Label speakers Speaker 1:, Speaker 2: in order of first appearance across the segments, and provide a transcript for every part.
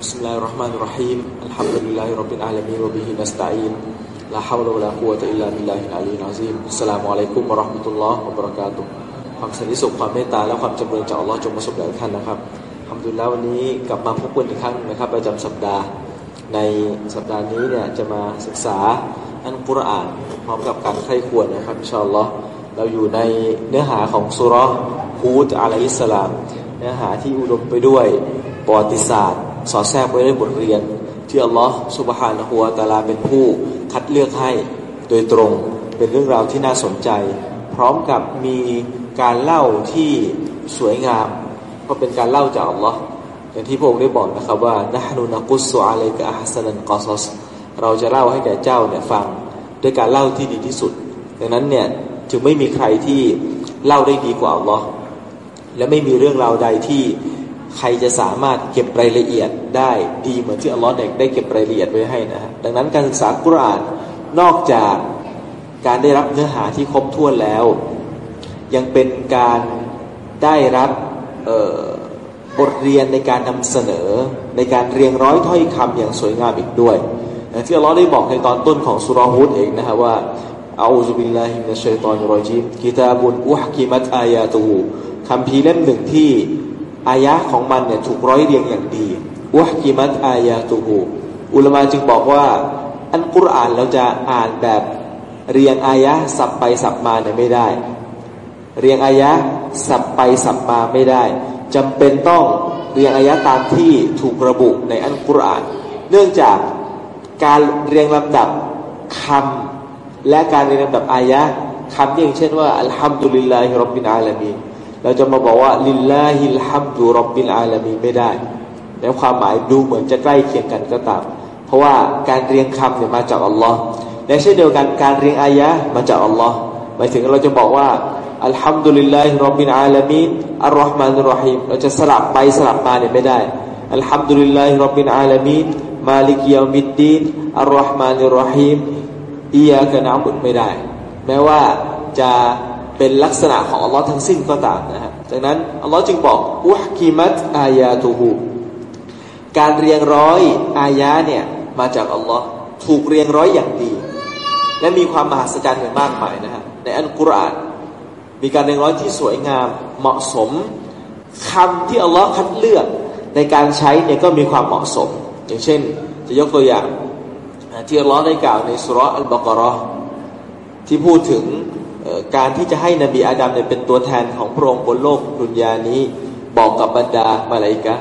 Speaker 1: بسم الله الرحمن الرحيم الحمد لله رب العالمين وبه نستعين لا حول ولا قوة إلا بالله العلي العظيم السلام عليكم ورحمة الله وبركاته ความสันติสุขความเมตตาและความจำเริญจากอัลลอฮ์จงประสบแด่ท่านนะครับทำดุลแล้ววันนี้กลับมาพบกันอีกครั้งนะครับประจำสัปดาห์ ในสัปดาห์นี้เนี่ยจะมาศึกษาอันกุรอานพร้อมกับการไข้ควรนะครับอินชาอัลลอฮ์เราอยู่ในเนื้อหาของสุรฮูดอะลัยสลาม เนื้อหาที่อุดมไปด้วยประวัติศาสตร์ สอดแทรกไว้ด้วยบทเรียน ที่อัลลอฮ์สุบฮานะฮูวตาลาเป็นผู้คัดเลือกให้โดยตรงเป็นเรื่องราวที่น่าสนใจ พร้อมกับมีการเล่าที่สวยงาม ก็เป็นการเล่าจากอัลลอฮ์อย่างที่พระองค์ได้บอกนะครับว่านะฮนุนักุสอะลัยกะอัสนันกอซสเราจะเล่าให้แก่เจ้าเนี่ยฟังด้วยการเล่าที่ดีที่สุด ดังนั้นเนี่ยจึงไม่มีใครที่เล่าได้ดีกว่าอัลลอฮ์และไม่มีเรื่องราวใดที่ ใครจะสามารถเก็บรายละเอียดได้ดีเหมือนที่อัลลอฮ์ได้เก็บรายละเอียดไว้ให้นะฮะดังนั้นการศึกษากุรอานนอกจากการได้รับเนื้อหาที่ครบถ้วนแล้ว ยังเป็นการได้รับบทเรียนในการนำเสนอในการเรียงร้อยถ้อยคำอย่างสวยงามอีกด้วยอย่างที่อัลลอฮ์ได้บอกในตอนต้นของสุรฮุดเองนะฮะว่าอาอูซุบิลลาฮิมินัชชัยตอนรอจีมกิตาบุนอุฮกิมัตอายาตูคำพีเล่มหนึ่งที่ อายะของมันเนี่ยถูกร้อยเรียงอย่างดีอุฮกิมัตอายาตูอุลมาจึงบอกว่า อันกุรอานเราจะอ่านแบบเรียงอายะสับไปสับมาเนี่ยไม่ได้ เรียงอายะสับไปสับมาไม่ได้จำเป็นต้องเรียงอายะตามที่ถูกระบุในอันกุรอาน เนื่องจากการเรียงลำดับคำและการเรียงลำดับอายะคำอย่างเช่นว่าอัลฮัมดุลิลลาฮิรับบินอาลามี เราจะมาบอกว่าลิลลาฮิลฮัมดุรับบินอาลามีไม่ได้ แล้วความหมายดูเหมือนจะใกล้เคียงกันก็ตาม เพราะว่าการเรียงคำเนี่ยมาจากอัลลอฮ์และเช่นเดียวกันการเรียงอายะมาจากอัลลอฮ์หมายถึงเราจะบอกว่าالحمد لله رب العالمين الرحمن الرحيمเราจะสลับไปสลับมาเนี่ยไม่ได้الحمد لله رب العالمين مالك يوم الدين الرحمن الرحيم إياك نعبدไม่ได้ แม้ว่าจะ เป็นลักษณะของอัลลอฮ์ทั้งสิ้นก็ตามนะฮะดังนั้นอัลลอฮ์จึงบอกأحكمت آياتهการเรียงร้อยอายะเนี่ยมาจากอัลลอฮ์ถูกเรียงร้อยอย่างดี และมีความมหัศจรรย์อย่างมากมายนะฮะในอัลกุรอานมีการเรียงร้อยที่สวยงามเหมาะสมคำที่อัลลอฮ์คัดเลือกในการใช้เนี่ยก็มีความเหมาะสม อย่างเช่น จะยกตัวอย่างที่อัลลอฮ์ได้กล่าวในสุรอัลบากรอที่พูดถึง การที่จะให้นบีอาดัมเนี่ยเป็นตัวแทนของพระองค์บนโลกดุนยานี้บอกกับบรรดามาลายกะ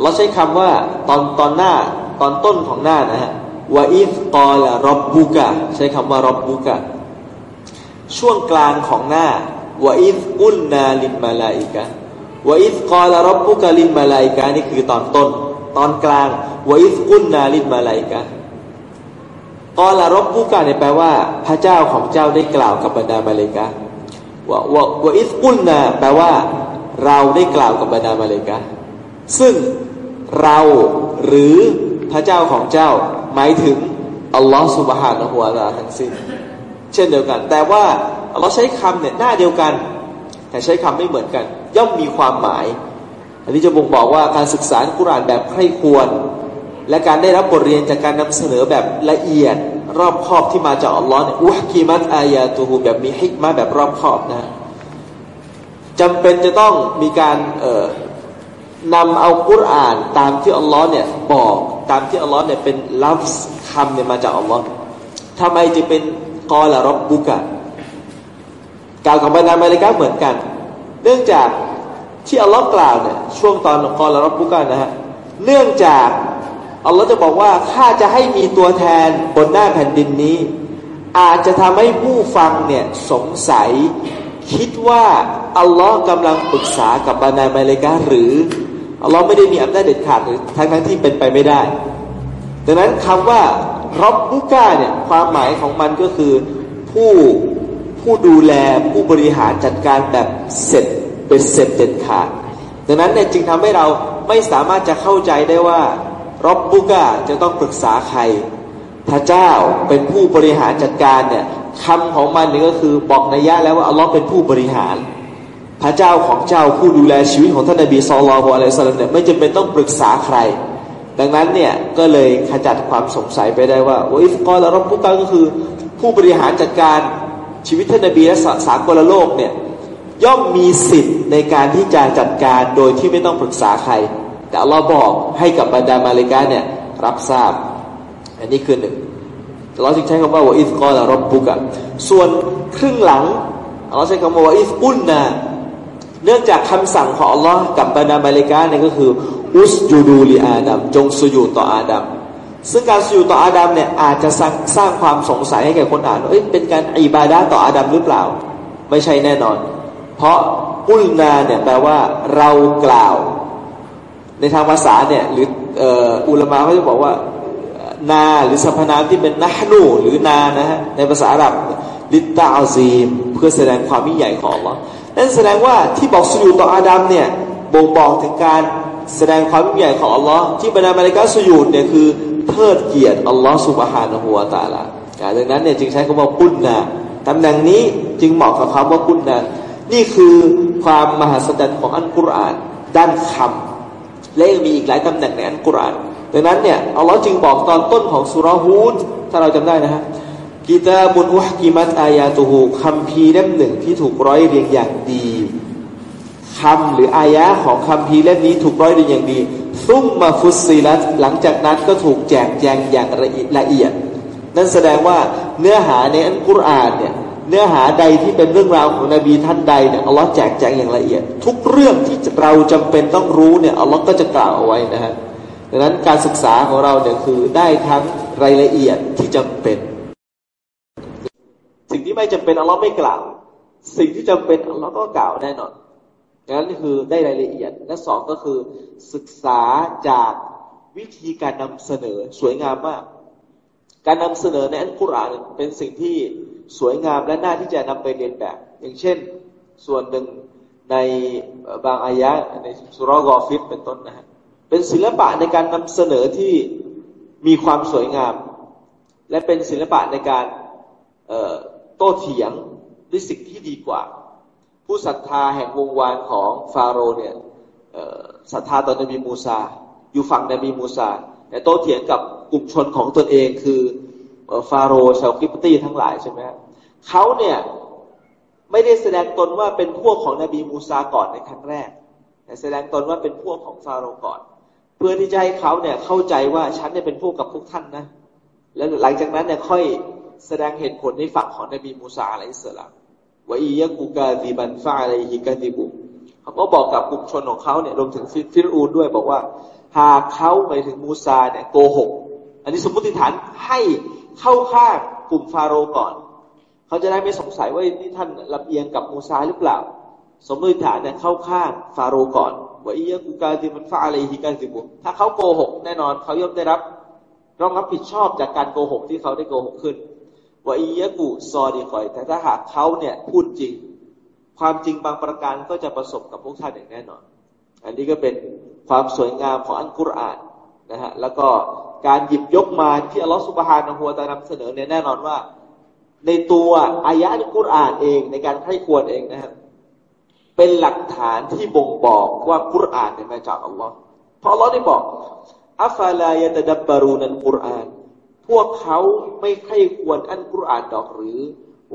Speaker 1: เราใช้คำว่าตอนตอนหน้าตอนต้นของหน้านะฮะوإذ قال ربكใช้คำว่าربكช่วงกลางของหน้าوإذ قلنا للملائكة وإذ قال ربك للملائكةนี่คือตอนต้น ตอนกลางوإذ قلنا للملائكة قال ربكเนี่ยแปลว่า พระเจ้าของเจ้าได้กล่าวกับบรรดามาเลกะو و وإذ قلناแปลว่า เราได้กล่าวกับบรรดามาเลกะซึ่งเราหรือพระเจ้าของเจ้า หมายถึงอัลลอฮฺสุบฮานะฮุวาตาทั้งสิ้น เช่นเดียวกัน แต่ว่าเราใช้คำเนี่ยหน้าเดียวกัน แต่ใช้คำไม่เหมือนกัน ย่อมมีความหมาย อันนี้จะบ่งบอกว่าการศึกษากุรานแบบใคร่ควร และการได้รับบทเรียนจากการนำเสนอแบบละเอียดรอบครอบที่มาจากอัลลอฮ์เนี่ยอุฮกีมัตอายาตูฮูแบบมีฮิกมาแบบรอบครอบนะจำเป็นจะต้องมีการเอ่อนำเอากุรอานตามที่อัลลอฮ์เนี่ยบอกตามที่อัลลอฮ์เนี่ยเป็นลัฟส์คำเนี่ยมาจากอัลลอฮ์ทำไมจะเป็นกอละรบบุกะกล่าวกับบรรดามาลิกาเหมือนกัน เนื่องจากที่อัลลอฮ์กล่าวเนี่ยช่วงตอนกอละรบบุกะนะฮะเนื่องจาก อัลลอฮ์จะบอกว่าข้าจะให้มีตัวแทนบนหน้าแผ่นดินนี้ อาจจะทำให้ผู้ฟังเนี่ยสงสัย คิดว่าอัลลอฮ์กำลังปรึกษากับบรรดามาลิกาหรืออัลลอฮ์ไม่ได้มีอำนาจเด็ดขาดหรือทั้งทั้งที่เป็นไปไม่ได้ดังนั้นคำว่ารบบุก้าเนี่ยความหมายของมันก็คือผู้ผู้ดูแลผู้บริหารจัดการแบบเสร็จเป็นเสร็จเด็ดขาดดังนั้นเนี่ยจึงทำให้เราไม่สามารถจะเข้าใจได้ว่า รบบุก้าจะต้องปรึกษาใคร พระเจ้าเป็นผู้บริหารจัดการเนี่ยคำของมันนี่ก็คือบอกนัยยะแล้วว่าอัลลอฮ์เป็นผู้บริหาร พระเจ้าของเจ้าผู้ดูแลชีวิตของท่านนบีสุลต่านอะลัยสลามเนี่ยไม่จำเป็นต้องปรึกษาใคร ดังนั้นเนี่ยก็เลยขจัดความสงสัยไปได้ว่าอิฟกอลรับผู้กาก็คือ ผู้บริหารจัดการชีวิตท่านนบีและสากลโลกเนี่ยย่อมมีสิทธิ์ในการที่จะจัดการโดยที่ไม่ต้องปรึกษาใคร แต่เราบอกให้กับบรรดามาเลกาเนี่ยรับทราบ อันนี้คือหนึ่งเราจึงใช้คำว่าว่าอิฟกอลรับบุกะส่วนครึ่งหลังเราใช้คำว่าอิฟอุนนาเนื่องจากคำสั่งของอัลลอฮ์กับบรรดามาเลกาเนี่ยก็คืออุสจูดูลีอาดัมจงสุญูต่ออาดัมซึ่งการสุญูต่ออาดัมเนี่ยอาจจะสร้างสร้างความสงสัยให้แก่คนอ่านว่าเป็นการอิบาดาต่ออาดัมหรือเปล่า ไม่ใช่แน่นอน เพราะอุลนาเนี่ยแปลว่าเรากล่าว ในทางภาษาเนี่ยหรืออุลมาเขาจะบอกว่านาหรือสรรพนามที่เป็นนะฮนูหรือนานะฮะในภาษาอาหรับลิตตาอัลซีมเพื่อแสดงความยิ่งใหญ่ของอัลลอฮ์นั่นแสดงว่าที่บอกสุญูต่ออาดัมเนี่ยบ่งบอกถึงการแสดงความยิ่งใหญ่ของอัลลอฮ์ที่บรรดามาลิกาสุญูดเนี่ยคือเทิดเกียรติอัลลอฮ์สุบฮานะฮูวาตาละดังนั้นเนี่ยจึงใช้คำว่าปุณนะตำแหน่งนี้จึงเหมาะกับคำว่าปุณนะนี่คือความมหัศจรรย์ของอันกุรอานด้านคำ และยังมีอีกหลายตำแหน่งในอันกุรอานดังนั้นเนี่ยอัลลอฮ์จึงบอกตอนต้นของสุรฮูดถ้าเราจำได้นะฮะกิตาบุนอุฮกิมัตอายาตุฮูคำพีเล่มหนึ่งที่ถูกร้อยเรียงอย่างดีคำหรืออายะของคำพีเล่มนี้ถูกร้อยเรียงอย่างดีซุ่มมาฟุตซีลัสหลังจากนั้นก็ถูกแจกแจงอย่างละเอียด นั่นแสดงว่าเนื้อหาในอันกุรอานเนี่ย เนื้อหาใดที่เป็นเรื่องราวของนบีท่านใดเนี่ยอัลลอฮ์แจกแจงอย่างละเอียด ทุกเรื่องที่เราจำเป็นต้องรู้เนี่ยอัลลอฮ์ก็จะกล่าวเอาไว้นะฮะดังนั้นการศึกษาของเราเนี่ยคือได้ทั้งรายละเอียดที่จำเป็น สิ่งที่ไม่จำเป็นอัลลอฮ์ไม่กล่าว สิ่งที่จำเป็นอัลลอฮ์ก็กล่าวแน่นอนดังนั้นคือได้รายละเอียดและสองก็คือศึกษาจากวิธีการนำเสนอสวยงามมาก การนำเสนอในอัลกุรอานเป็นสิ่งที่ สวยงามและน่าที่จะนำไปเรียนแบบ อย่างเช่น ส่วนหนึ่งในบางอายะในสุรกอฟิตเป็นต้นนะฮะเป็นศิลปะในการนำเสนอที่มีความสวยงาม และเป็นศิลปะในการโต้เถียงด้วยสิ่งที่ดีกว่า ผู้ศรัทธาแห่งวงวานของฟาโรห์เนี่ยศรัทธาต่อนบีมูซา อยู่ฝั่งนบีมูซา แต่โต้เถียงกับกลุ่มชนของตนเองคือ ฟาโรชาวกิปตีทั้งหลายใช่ไหมเขาเนี่ยไม่ได้แสดงตนว่าเป็นพวกของนบีมูซาก่อนในครั้งแรก แต่แสดงตนว่าเป็นพวกของฟาโรก่อน เพื่อที่จะให้เขาเนี่ยเข้าใจว่าฉันเนี่ยเป็นพวกกับพวกท่านนะ แล้วหลังจากนั้นเนี่ยค่อยแสดงเหตุผลในฝั่งของนบีมูซาอะลัยสลามวอียะกูกาดีบันฟาอะไรฮิกาดิบุเขาก็บอกกับกลุ่มชนของเขาเนี่ยรวมถึงฟิรูนด้วยบอกว่า หากเขาไปถึงมูซาเนี่ยโกหก อันนี้สมมติฐานให้ เข้าข้างกลุ่มฟาโรห์ก่อน เขาจะได้ไม่สงสัยว่าที่ท่านลำเอียงกับมูซาหรือเปล่า สมมติฐานเนี่ยเข้าข้างฟาโรห์ก่อนว่าอียะกูกาติมันฟาอะไรฮิกาติบุถ้าเขาโกหกแน่นอนเขาย่อมได้รับรองรับผิดชอบจากการโกหกที่เขาได้โกหกขึ้นว่าอียะกูซอดีคอย แต่ถ้าหากเขาเนี่ยพูดจริง ความจริงบางประการก็จะประสบกับพวกท่านอย่างแน่นอน อันนี้ก็เป็นความสวยงามของอันกุรอานนะฮะแล้วก็ การหยิบยกมาที่อัลลอฮฺสุบฮานะฮัวตานำเสนอเนี่ยแน่นอนว่า ในตัวอายะอันกุรอานเองในการใคร่ควรเองนะครับ เป็นหลักฐานที่บ่งบอกว่ากุรอานเนี่ยมาจากอัลลอฮ์เพราะอัลลอฮ์ได้บอกأفلا يتدبرون القرآن พวกเขาไม่ใคร่ควรอันกุรอานดอกหรือ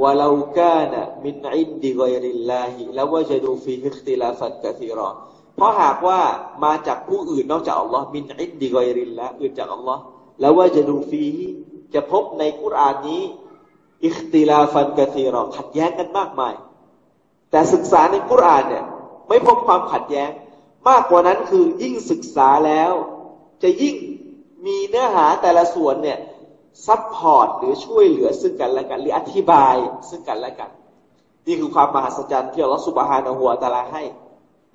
Speaker 1: ولو كان من عند غير الله لوجدوا فيه اختلافا كثيرا เพราะหากว่ามาจากผู้อื่นนอกจากอัลลอฮ์من عند غير اللهอื่นจากอัลลอฮ์لوجدوا فيهจะพบในกุรานนี้ اختلافا كثيراขัดแย้งกันมากมาย แต่ศึกษาในกุรานเนี่ย ไม่พบความขัดแย้ง มากกว่านั้นคือยิ่งศึกษาแล้ว จะยิ่งมีเนื้อหาแต่ละส่วนเนี่ยซับพอร์ตหรือช่วยเหลือซึ่งกันและกัน หรืออธิบายซึ่งกันและกัน นี่คือความมหัศจรรย์ที่อัลลอฮฺสุบฮานะหัวตาลาให้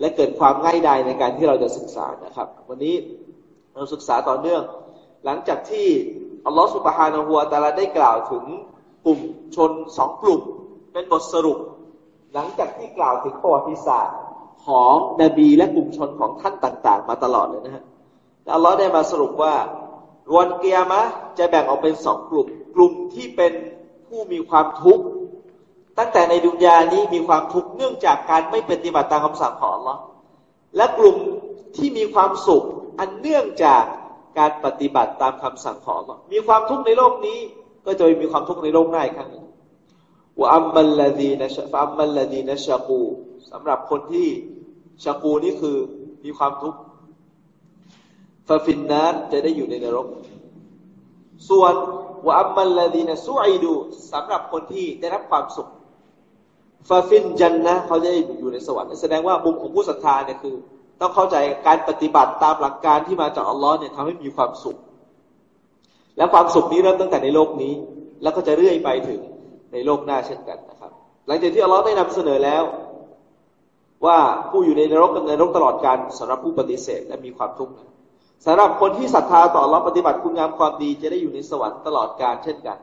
Speaker 1: และเกิดความง่ายดายในการที่เราจะศึกษานะครับ วันนี้เราศึกษาต่อเนื่อง หลังจากที่อัลลอฮฺสุบฮานะหัวตาลาได้กล่าวถึงกลุ่มชนสองกลุ่ม เป็นบทสรุป หลังจากที่กล่าวถึงประวัติศาสตร์ของนบีและกลุ่มชนของท่านต่าง ๆ มาตลอดเลยนะฮะอัลลอฮ์ได้มาสรุปว่าวันเกียรมะจะแบ่งออกเป็นสองกลุ่ม กลุ่มที่เป็นผู้มีความทุกข์ ตั้งแต่ในดุนยานี้มีความทุกข์เนื่องจากการไม่ปฏิบัติตามคำสั่งของอัลลอและกลุ่มที่มีความสุขอันเนื่องจากการปฏิบัติตามคำสั่งของมีความทุกข์ในโลกนี้ ก็จะมีความทุกข์ในโลกหน้าอีกครั้งหนึ่งوأما الذين فأما الذين شقواสำหรับคนที่ชากูนี่คือมีความทุกข์ففي النارจะได้อยู่ในนรก ส่วนوأما الذين سعدواสำหรับคนที่ได้รับความสุข ففي الجنةเขาจะอยู่ในสวรรค์แสดงว่ามุมของผู้ศรัทธาเนี่ยคือ ต้องเข้าใจการปฏิบัติตามหลักการที่มาจากอัลลอฮ์เนี่ยทำให้มีความสุข และความสุขนี้เริ่มตั้งแต่ในโลกนี้ แล้วก็จะเรื่อยไปถึงในโลกหน้าเช่นกันนะครับ หลังจากที่อัลลอฮ์ได้นำเสนอแล้ว ว่าผู้อยู่ในนรกในนรกตลอดการสำหรับผู้ปฏิเสธและมีความทุกข์สำหรับคนที่ศรัทธาต่อเราปฏิบัติคุณงามความดีจะได้อยู่ในสวรรค์ตลอดกาลเช่นกัน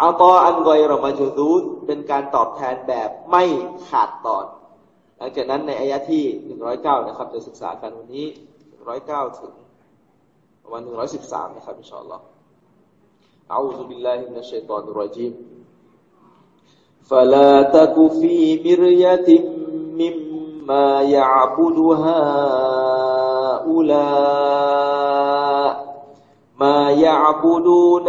Speaker 1: อัลตออันกอยรอมาจูดูเป็นการตอบแทนแบบไม่ขาดตอน หลังจากนั้นในอายะที่หนึ่งร้อยเก้านะครับ จะศึกษากันวันนี้หนึ่งร้อยเก้าถึงประมาณหนึ่งร้อยสิบสามนะครับอินชาอัลลอฮ์อาอุบิลลาฮิมินัชชัยตอนุรจีม فلا تك في مرية مما يعبد هؤلاء ما يعبدون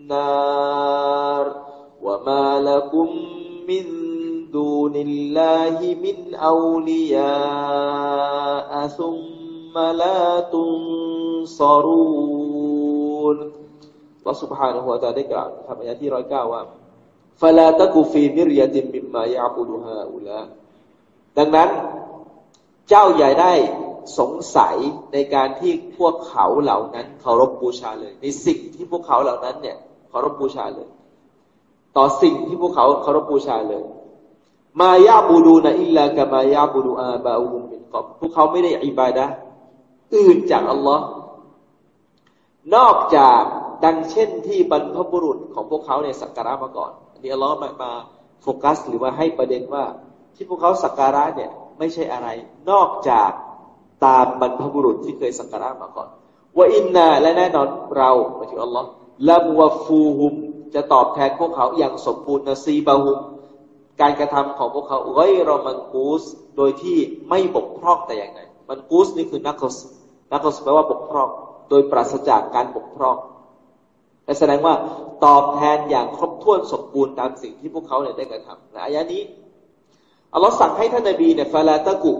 Speaker 1: النار وما لكم من دون الله من أولياء ثم لا تنصرون พระ سبحانه และ تعالى ได้กล่าวครับอายะที่ร้อยเก้าว่า فلا تك في مرية مما يعبد هؤلاء ดังนั้นเจ้าอย่าได้สงสัยในการที่พวกเขาเหล่านั้นเคารพบูชาเลย ในสิ่งที่พวกเขาเหล่านั้นเนี่ย เคารพบูชาเลย ต่อสิ่งที่พวกเขาเคารพบูชาเลย มายาบูดูนะอิลลากมายาบูดูอาบาอุมินกอบพวกเขาไม่ได้อิบาดะอื่นจากอัลลอฮ์นอกจากดังเช่นที่บรรพบุรุษของพวกเขาเนี่ยสักการะมาก่อนอันนี้อัลลอฮ์มามาโฟกัส หรือว่าให้ประเด็นว่า ที่พวกเขาสักการะเนี่ยไม่ใช่อะไร นอกจากตามบรรพบุรุษที่เคยสักการะมาก่อนว่าอินนาและแน่นอนเราหมายถึงอัลลอฮ์ ละมวฟูฮุมจะตอบแทนพวกเขาอย่างสมบูรณ์นะซีบาฮุมการกระทำของพวกเขาไว้รอมันกูส โดยที่ไม่บกพร่องแต่อย่างใดมันกูสนี่คือนักสนักสแปลว่าบกพร่อง โดยปราศจากการบกพร่องแต่แสดงว่าตอบแทนอย่างครบถ้วนสมบูรณ์ตามสิ่งที่พวกเขาเนี่ยได้กระทำในอายะนี้อัลลอฮ์สั่งให้ท่านนบีเนี่ยฟาลาตะกุ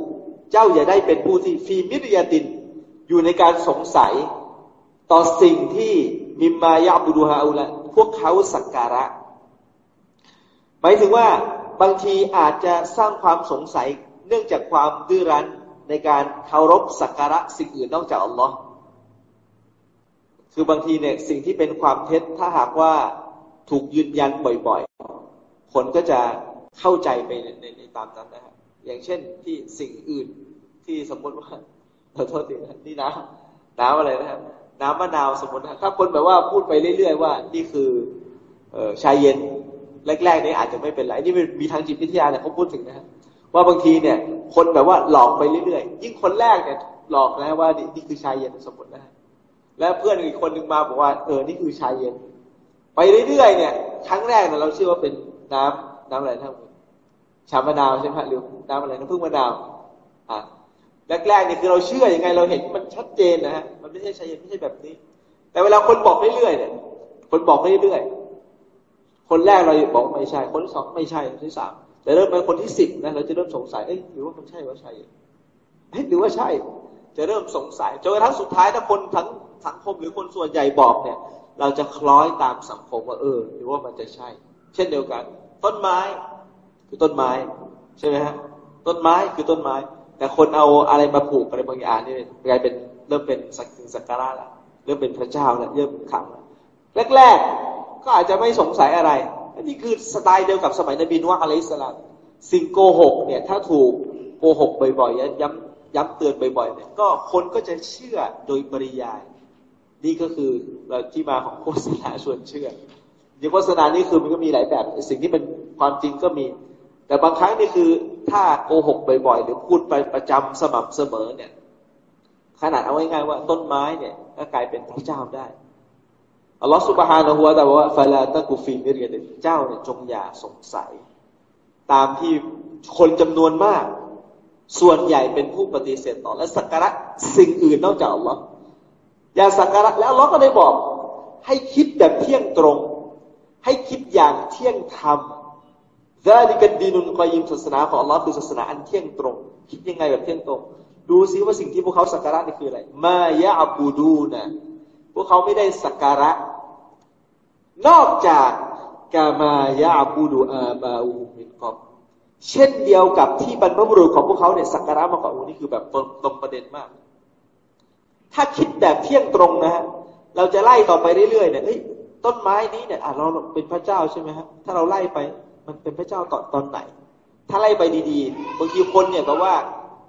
Speaker 1: เจ้าอย่าได้เป็นผู้ที่ฟีมิริยาติน อยู่ในการสงสัย ต่อสิ่งที่มิมมายาบุดูฮาอุละพวกเขาสักการะ หมายถึงว่าบางทีอาจจะสร้างความสงสัยเนื่องจากความดื้อรั้นในการเคารพสักการะสิ่งอื่นนอกจากอัลลอฮ์คือบางทีเนี่ยสิ่งที่เป็นความเท็จถ้าหากว่าถูกยืนยันบ่อยๆ คนก็จะเข้าใจไปในในในตามนั้นนะครับอย่างเช่นที่สิ่งอื่นที่สมมติว่าขอโทษทีนี่นะน้ำอะไรนะครับ น้ำมะนาวสมมติถ้าคนแบบว่าพูดไปเรื่อยๆ ว่า นี่คือชายเย็นแรกๆนี่อาจจะไม่เป็นไรนี่มีทางจิตวิทยาเนี่ยเขาพูดถึงนะว่าบางทีเนี่ย คนแบบว่าหลอกไปเรื่อยๆ ยิ่งคนแรกเนี่ยหลอกนะว่านี่คือชายเย็นสมมตินะแล้วเพื่อนอีกคนหนึ่งมาบอกว่าเออนี่คือชายเย็น ไปเรื่อยๆเนี่ยครั้งแรกเนี่ยเราเชื่อว่าเป็นน้ำน้ำอะไรทั้งหมดชามะนาวใช่ไหมหรือน้ำอะไรน้ำผึ้งมะนาวอะ แรกๆนี่คือเราเชื่ออยังไง เราเห็นมันชัดเจนนะฮะมันไม่ใช่ใช่ไม่ใช่แบบนี้ แต่เวลาคนบอกเรื่อยๆเนี่ยคนบอกเรื่อยๆคนแรกเราบอกไม่ใช่ คนสองไม่ใช่คนที่สามแต่เริ่มไปคนที่สิบนะเราจะเริ่มสงสัยเอ้ยหรือว่ามันใช่ว่าใช่เฮ้ยหรือว่าใช่ จะเริ่มสงสัยจนกระทั่งสุดท้ายถ้าคนทั้งสังคมหรือคนส่วนใหญ่บอกเนี่ย เราจะคล้อยตามสังคมว่าเออ หรือว่ามันจะใช่ เช่นเดียวกัน ต้นไม้คือต้นไม้ ใช่ไหมฮะต้นไม้คือต้นไม้ แต่คนเอาอะไรมาผูกอะไรบางอย่างนี่กลายเป็นเริ่มเป็นสักสักการะละเริ่มเป็นพระเจ้าแล้วเริ่มขังแรกๆก็อาจจะไม่สงสัยอะไรนี่คือสไตล์เดียวกับสมัยนบีนุอะลัยสลามสิ่งโกหกเนี่ยถ้าถูกโกหกบ่อยๆย้ำย้ำเตือนบ่อยๆเนี่ยก็คนก็จะเชื่อโดยปริยาย นี่ก็คือที่มาของโฆษณาชวนเชื่ออย่งโฆษณานี่คือมันก็มีหลายแบบ สิ่งที่เป็นความจริงก็มี แต่บางครั้งนี่คือถ้าโกหกบ่อยๆ หรือพูดไปประจำสม่ำเสมอเนี่ย ขนาดเอาง่ายๆว่าต้นไม้เนี่ยก็กลายเป็นพระเจ้าได้อัลลอฮฺสุบฮานะฮูวาตาบอกว่าฟาลาตะกุฟีมิเรียนเจ้าเนี่ยจงอย่าสงสัย ตามที่คนจำนวนมาก ส่วนใหญ่เป็นผู้ปฏิเสธต่อและสักการะสิ่งอื่นนอกจากอัลลอฮ์อย่าสักการะแล้วอัลลอฮ์ก็ได้บอก ให้คิดแบบเที่ยงตรง ให้คิดอย่างเที่ยงธรรม ซาลิกันดีนุนกอยิมศาสนาของอัลลอฮ์คือศาสนาอันเที่ยงตรง คิดยังไงแบบเที่ยงตรง ดูซิว่าสิ่งที่พวกเขาสักการะนี่คืออะไร มายะบูดูนะพวกเขาไม่ได้สักการะ นอกจากกามายาบูดูอาบาอูมินกอบเช่นเดียวกับที่บรรพบุรุษของพวกเขาเนี่ยสักการะมาก่อนนี่คือแบบตรงประเด็นมาก ถ้าคิดแบบเที่ยงตรงนะฮะเราจะไล่ต่อไปเรื่อยๆเนี่ยต้นไม้นี้เนี่ยเราเป็นพระเจ้าใช่ไหมฮะถ้าเราไล่ไป มันเป็นพระเจ้าตอนตอนไหน ถ้าไล่ไปดีๆบางทีคนเนี่ยก็ว่า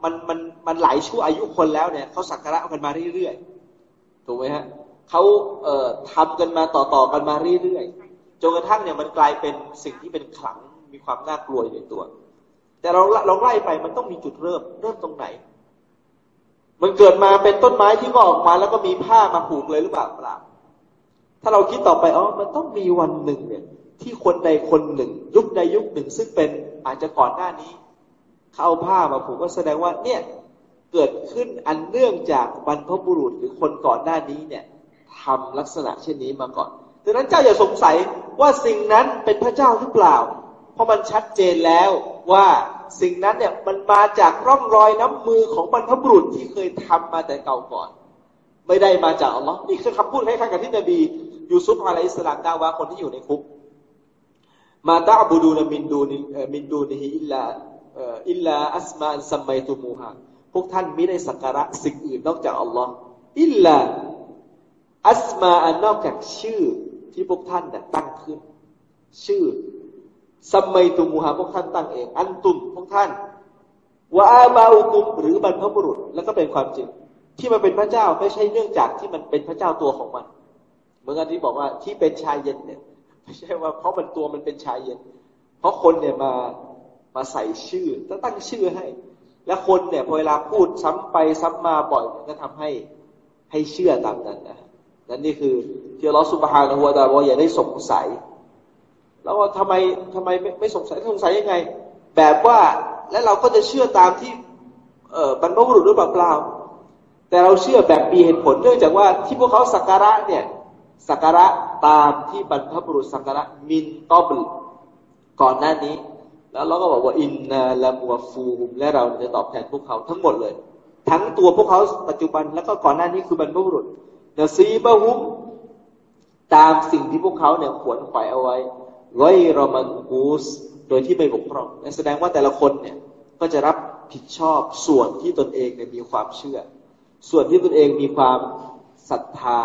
Speaker 1: มันมันมันหลายชั่วอายุคนแล้วเนี่ยเขาสักการะกันมาเรื่อยๆถูกไหมฮะเขาเอ่อทำกันมาต่อๆกันมาเรื่อยๆจนกระทั่งเนี่ยมันกลายเป็นสิ่งที่เป็นขลังมีความน่ากลัวอยู่ในตัว แต่เราเราไล่ไปมันต้องมีจุดเริ่มเริ่มตรงไหน มันเกิดมาเป็นต้นไม้ที่ก็ออกมา แล้วก็มีผ้ามาผูกเลยหรือเปล่าเปล่าถ้าเราคิดต่อไปอ๋อมันต้องมีวันหนึ่งเนี่ย ที่คนใดคนหนึ่ง ยุคใดยุคหนึ่ง ซึ่งเป็นอาจจะก่อนหน้านี้ เขาเอาผ้ามาผูกก็แสดงว่าเนี่ยเกิดขึ้นอันเนื่องจากบรรพบุรุษหรือคนก่อนหน้านี้เนี่ยทำลักษณะเช่นนี้มาก่อนดังนั้นเจ้าอย่าสงสัยว่าสิ่งนั้นเป็นพระเจ้าหรือเปล่า เพราะมันชัดเจนแล้วว่าสิ่งนั้นเนี่ยมันมาจากร่องรอยน้ำมือของบรรพบุรุษที่เคยทำมาแต่เก่าก่อน ไม่ได้มาจากอัลลอฮ์นี่คือคำพูดคล้ายๆกับที่นบียูซุฟعليه السلام دعوةคนที่อยู่ในคุก ما تعبدون من دون من دونه إلا إلا أسماء سميتموهاพวกท่านไม่ได้สักการะสิ่งอื่นนอกจากอัลลอฮ์อิลลาอัสมาอันนอกจากชื่อที่พวกท่านเนี่ยตั้งขึ้น ชื่อสมัยตุมูฮาพวกท่านตั้งเอง อันตุมพวกท่านว่าอาบาอุกุมหรือบรรพบุรุษ แล้วก็เป็นความจริง ที่มันเป็นพระเจ้าไม่ใช่เนื่องจากที่มันเป็นพระเจ้าตัวของมัน เหมือนกันที่บอกว่าที่เป็นชายเย็นเนี่ย ไม่ใช่ว่าเพราะมันตัวมันเป็นชายเย็น เพราะคนเนี่ยมามาใส่ชื่อตั้งชื่อให้ และคนเนี่ยพอเวลาพูดซ้ำไปซ้ำมาบ่อยก็ทำให้ให้เชื่อตามนั้นนะนั่นนี่คือที่เราสุบฮานะฮัวตาบอกอย่าได้สงสัย แล้วว่าทำไมทำไมไม่ไม่สงสัยสงสัยยังไง แบบว่าและเราก็จะเชื่อตามที่เออบรรพบุรุษหรือเปล่า แต่เราเชื่อแบบมีเหตุผลเนื่องจากว่าที่พวกเขาสักการะเนี่ย สักการะตามที่บรรพบุรุษสักการะมินตอบลก่อนหน้านี้ แล้วเราก็บอกว่าอินนาละมัวฟูมและเราจะตอบแทนพวกเขาทั้งหมดเลย ทั้งตัวพวกเขาปัจจุบันแล้วก็ก่อนหน้านี้คือบรรพบุรุษเนซีบะฮุมตามสิ่งที่พวกเขาเนี่ยขวนขวายเอาไว้ไว้รอมันกูสโดยที่ไม่บกพร่องแสดงว่าแต่ละคนเนี่ยก็จะรับผิดชอบส่วนที่ตนเองเนี่ยมีความเชื่อ ส่วนที่ตนเองมีความศรัทธา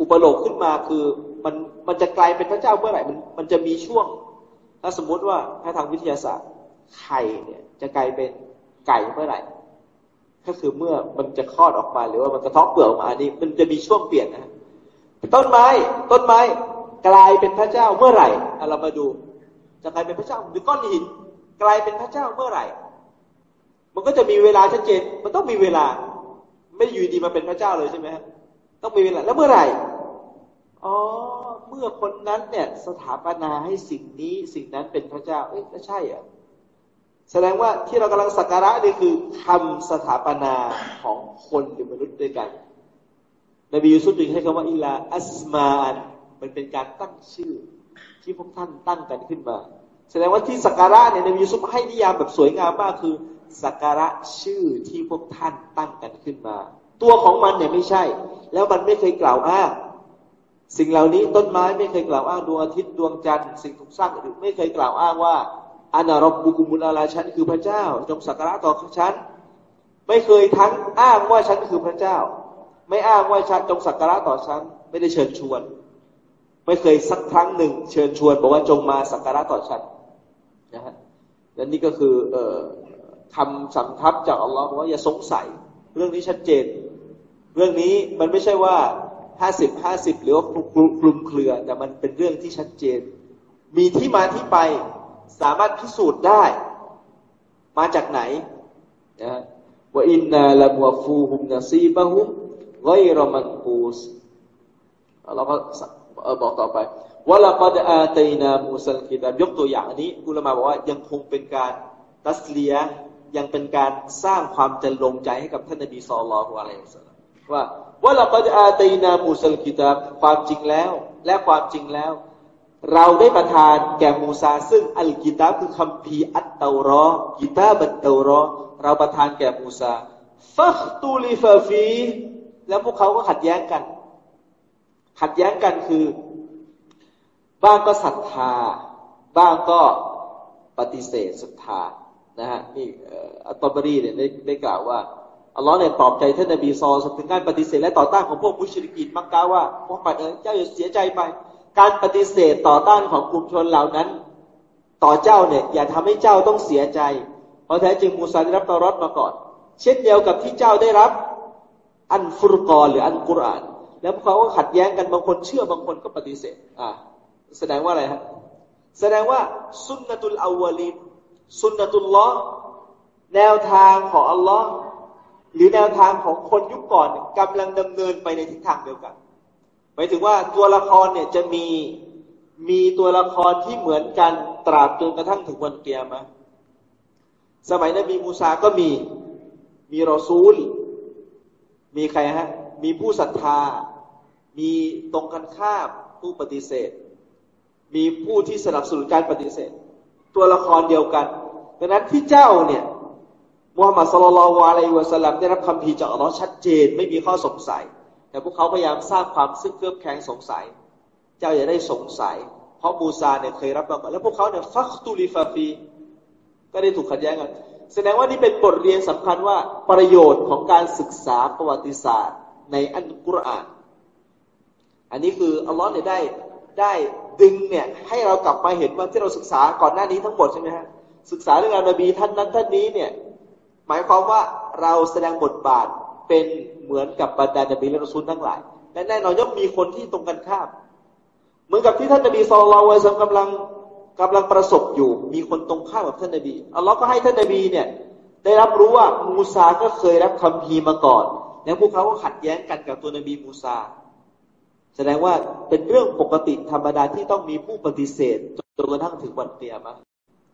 Speaker 1: อุปโลกขึ้นมาคือมันมันจะกลายเป็นพระเจ้าเมื่อไหร่มันมันจะมีช่วง ถ้าสมมุติว่าถ้าทางวิทยาศาสตร์ไข่เนี่ยจะกลายเป็นไก่เมื่อไหร่ ก็คือเมื่อมันจะคลอดออกมาหรือว่ามันกระท้อเปลือกออกมาอันนี้ มันจะมีช่วงเปลี่ยนนะต้นไม้ต้นไม้กลายเป็นพระเจ้าเมื่อไหร่เรามาดู จะกลายเป็นพระเจ้าหรือก้อนหินกลายเป็นพระเจ้าเมื่อไหร่ มันก็จะมีเวลาชัดเจน มันต้องมีเวลา ไม่อยู่ดีมาเป็นพระเจ้าเลยใช่ไหมฮะ ต้องมีเวลาแล้วเมื่อไหร่อ๋อเมื่อคนนั้นเนี่ย สถาปนาให้สิ่งนี้สิ่งนั้นเป็นพระเจ้า เอ๊ะใช่อะแสดงว่าที่เรากำลังสักการะนี่คือคำสถาปนาของคนหรือมนุษย์ด้วยกันนบียูซุฟจึงให้คำว่าอิลาอัสมานมันเป็นการตั้งชื่อ ที่พวกท่านตั้งกันขึ้นมา แสดงว่าที่สักการะเนี่ยนบียูซุฟให้นิยามแบบสวยงามมากคือสักการะชื่อที่พวกท่านตั้งกันขึ้นมา ตัวของมันเนี่ยไม่ใช่ แล้วมันไม่เคยกล่าวอ้างสิ่งเหล่านี้ต้นไม้ไม่เคยกล่าวอ้างดวงอาทิตย์ดวงจันทร์สิ่งถูกสร้างอื่นไม่เคยกล่าวอ้างว่าอานารบบุกุมุลอาลาฉันคือพระเจ้า จงสักการะต่อฉันไม่เคยทั้งอ้างว่าฉันคือพระเจ้า ไม่อ้างว่าฉันจงสักการะต่อฉันไม่ได้เชิญชวน ไม่เคยสักครั้งหนึ่ง เชิญชวนบอกว่าจงมาสักการะต่อฉันนะฮะและนี่ก็คือเอ่อคำสำทับจากอัลลอฮ์ว่าอย่าสงสัย เรื่องนี้ชัดเจน เรื่องนี้มันไม่ใช่ว่าห้าสิบห้าสิบหรือว่ากลุ่มเครือ แต่มันเป็นเรื่องที่ชัดเจน มีที่มาที่ไปสามารถพิสูจน์ได้ มาจากไหนนะว่าอินนาละมัวฟูฮุมนาซีบะฮุมไกรมันปูสเราก็บอกต่อไปว่าละกดอาตัยนามูสัลกิตายกตัวอย่างอันนี้อุลมาบอกว่ายังคงเป็นการตัสเลียยังเป็นการสร้างความจลงใจให้กับท่านนบีสุลต่านอะลัยฮิสลาม ว่าว่าเราก็จะอาตัยนามูสัลกิตาความจริงแล้ว และความจริงแล้ว เราได้ประทานแก่มูซา ซึ่งอัลกิตาคือคำพีอัตเตารอกิตาบัตเตารอเราประทานแก่มูซาฟักตูลิฟาฟี แล้วพวกเขาก็ขัดแย้งกัน ขัดแย้งกันคือ บ้างก็ศรัทธา บ้างก็ปฏิเสธศรัทธานะฮะนี่อัตตบรีเนี่ยได้ได้กล่าวว่า อัลลอฮ์เนี่ยตอบใจท่านนบีซอถึงการปฏิเสธและต่อต้านของพวกมุชริกีนมักกะว่าพวกปัดเออเจ้าอย่าเสียใจไป การปฏิเสธต่อต้านของกลุ่มชนเหล่านั้น ต่อเจ้าเนี่ยอย่าทำให้เจ้าต้องเสียใจ เพราะแท้จริงมูซาได้รับตอรอดมาก่อน เช่นเดียวกับที่เจ้าได้รับอันฟุรกรหรืออันกุรอาน แล้วพวกเขาก็ขัดแย้งกันบางคนเชื่อบางคนก็ปฏิเสธอ่าแสดงว่าอะไรฮะแสดงว่าสุนนตุลอาวลินสุนนตุลลอฮ์แนวทางของอัลลอฮ์ หรือแนวทางของคนยุคก่อนกำลังดำเนินไปในทิศทางเดียวกันหมายถึงว่าตัวละครเนี่ยจะมีมีตัวละครที่เหมือนกันตราบจนกระทั่งถึงวันเกียรมะสมัยนบีมูซาก็มีมีรอซูล มีใครฮะ มีผู้ศรัทธา มีตรงกันข้ามผู้ปฏิเสธ มีผู้ที่สนับสนุนการปฏิเสธ ตัวละครเดียวกันดังนั้นที่เจ้าเนี่ย มุฮัมมัดสุลลัลวะลัยวะสัลลัมได้รับคำพีจากอัลลอฮ์ชัดเจนไม่มีข้อสงสัย แต่พวกเขาพยายามสร้างความซึ่งเครือบแคลงสงสัย เจ้าอย่าได้สงสัย เพราะมูซาเนี่ยเคยรับมาก่อนแล้วพวกเขาเนี่ยฟักตุลิฟาฟี ก็ได้ถูกขัดแย้งกัน แสดงว่านี่เป็นบทเรียนสำคัญว่าประโยชน์ของการศึกษาประวัติศาสตร์ ในอันกุรอาน อันนี้คืออัลลอฮ์เนี่ยได้ได้ดึงเนี่ยให้เรากลับมาเห็นว่าที่เราศึกษาก่อนหน้านี้ทั้งหมดใช่ไหมฮะศึกษาเรื่องอานบีท่านนั้นท่านนี้เนี่ย หมายความว่าเราแสดงบทบาทเป็นเหมือนกับบรรดานบีและรอซูลทั้งหลาย และแน่นอนย่อมมีคนที่ตรงกันข้าม เหมือนกับที่ท่านนบีซอลลาไวซัมกำลังกำลังประสบอยู่ มีคนตรงข้ามกับท่านนบีอัลลอฮ์ก็ให้ท่านนบีเนี่ยได้รับรู้ว่ามูซาก็เคยรับคำพีมาก่อน แล้วพวกเขาก็ขัดแย้งกันกับตัวนบีมูซา แสดงว่าเป็นเรื่องปกติธรรมดาที่ต้องมีผู้ปฏิเสธจนกระทั่งถึงวันเตียมะ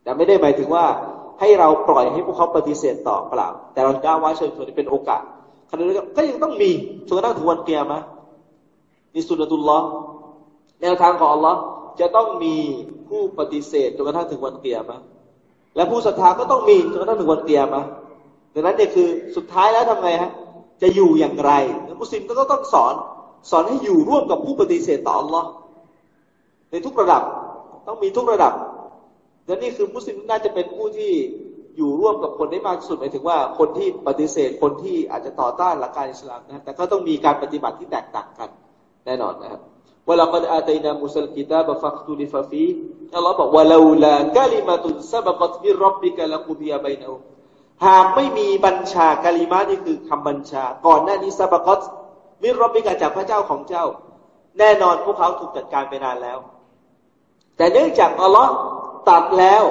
Speaker 1: แต่ไม่ได้หมายถึงว่า ให้เราปล่อยให้พวกเขาปฏิเสธต่อเปล่า แต่เราก้าวไว้เชิญชวนเป็นโอกาสขณะนี้ก็ยังต้องมีจนกระทั่งถึงวันเกียร์มะนี่สุนตุลลอฮ์แนวทางของอัลลอฮ์จะต้องมีผู้ปฏิเสธจนกระทั่งถึงวันเกียร์มะและผู้ศรัทธาก็ต้องมีจนกระทั่งถึงวันเกียร์มะดังนั้นเนี่ยคือสุดท้ายแล้วทำไงฮะจะอยู่อย่างไรมุสลิมก็ต้องสอนสอนให้อยู่ร่วมกับผู้ปฏิเสธต่ออัลลอฮ์ในทุกระดับต้องมีทุกระดับ และนี่คือมุสลิมน่าจะเป็นผู้ที่อยู่ร่วมกับคนได้มากที่สุดหมายถึงว่าคนที่ปฏิเสธคนที่อาจจะต่อต้านหลักการอิสลามนะแต่ก็ต้องมีการปฏิบัติที่แตกต่างกันแน่นอนนะครับว่าเราก็อาตัยนามุสลิกิตาบฟักตุลิฟฟีอัลลอฮ์บอกว่าเราละกาลิมาตุนซาบกัตบิรับบิกะละกุบียาบัยนาหากไม่มีบัญชากาลิมานี่คือคำบัญชา ก่อนหน้านี้ซาบกัตมิรับบิกะจากพระเจ้าของเจ้า แน่นอนพวกเขาถูกจัดการไปนานแล้ว แต่เนื่องจากอัลลอฮ์ ตัดแล้ว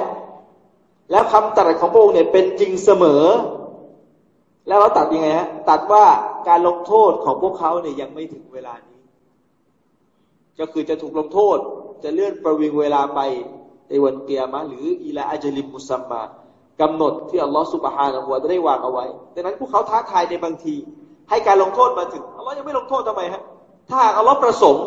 Speaker 1: แล้วคำตัดของพระองค์เนี่ยเป็นจริงเสมอ แล้วเราตัดยังไงฮะตัดว่าการลงโทษของพวกเขาเนี่ยยังไม่ถึงเวลานี้ ก็คือจะถูกลงโทษ จะเลื่อนประวิงเวลาไปในวันเกียร์มะหรืออีลาอาจลิมมุสัมมากำหนดที่อัลลอฮฺสุบฮานะหัวะได้วางเอาไว้ ดังนั้นพวกเขาท้าทายในบางที ให้การลงโทษมาถึงอัลลอฮ์ยังไม่ลงโทษทำไมฮะ ถ้าหากอัลลอฮ์ประสงค์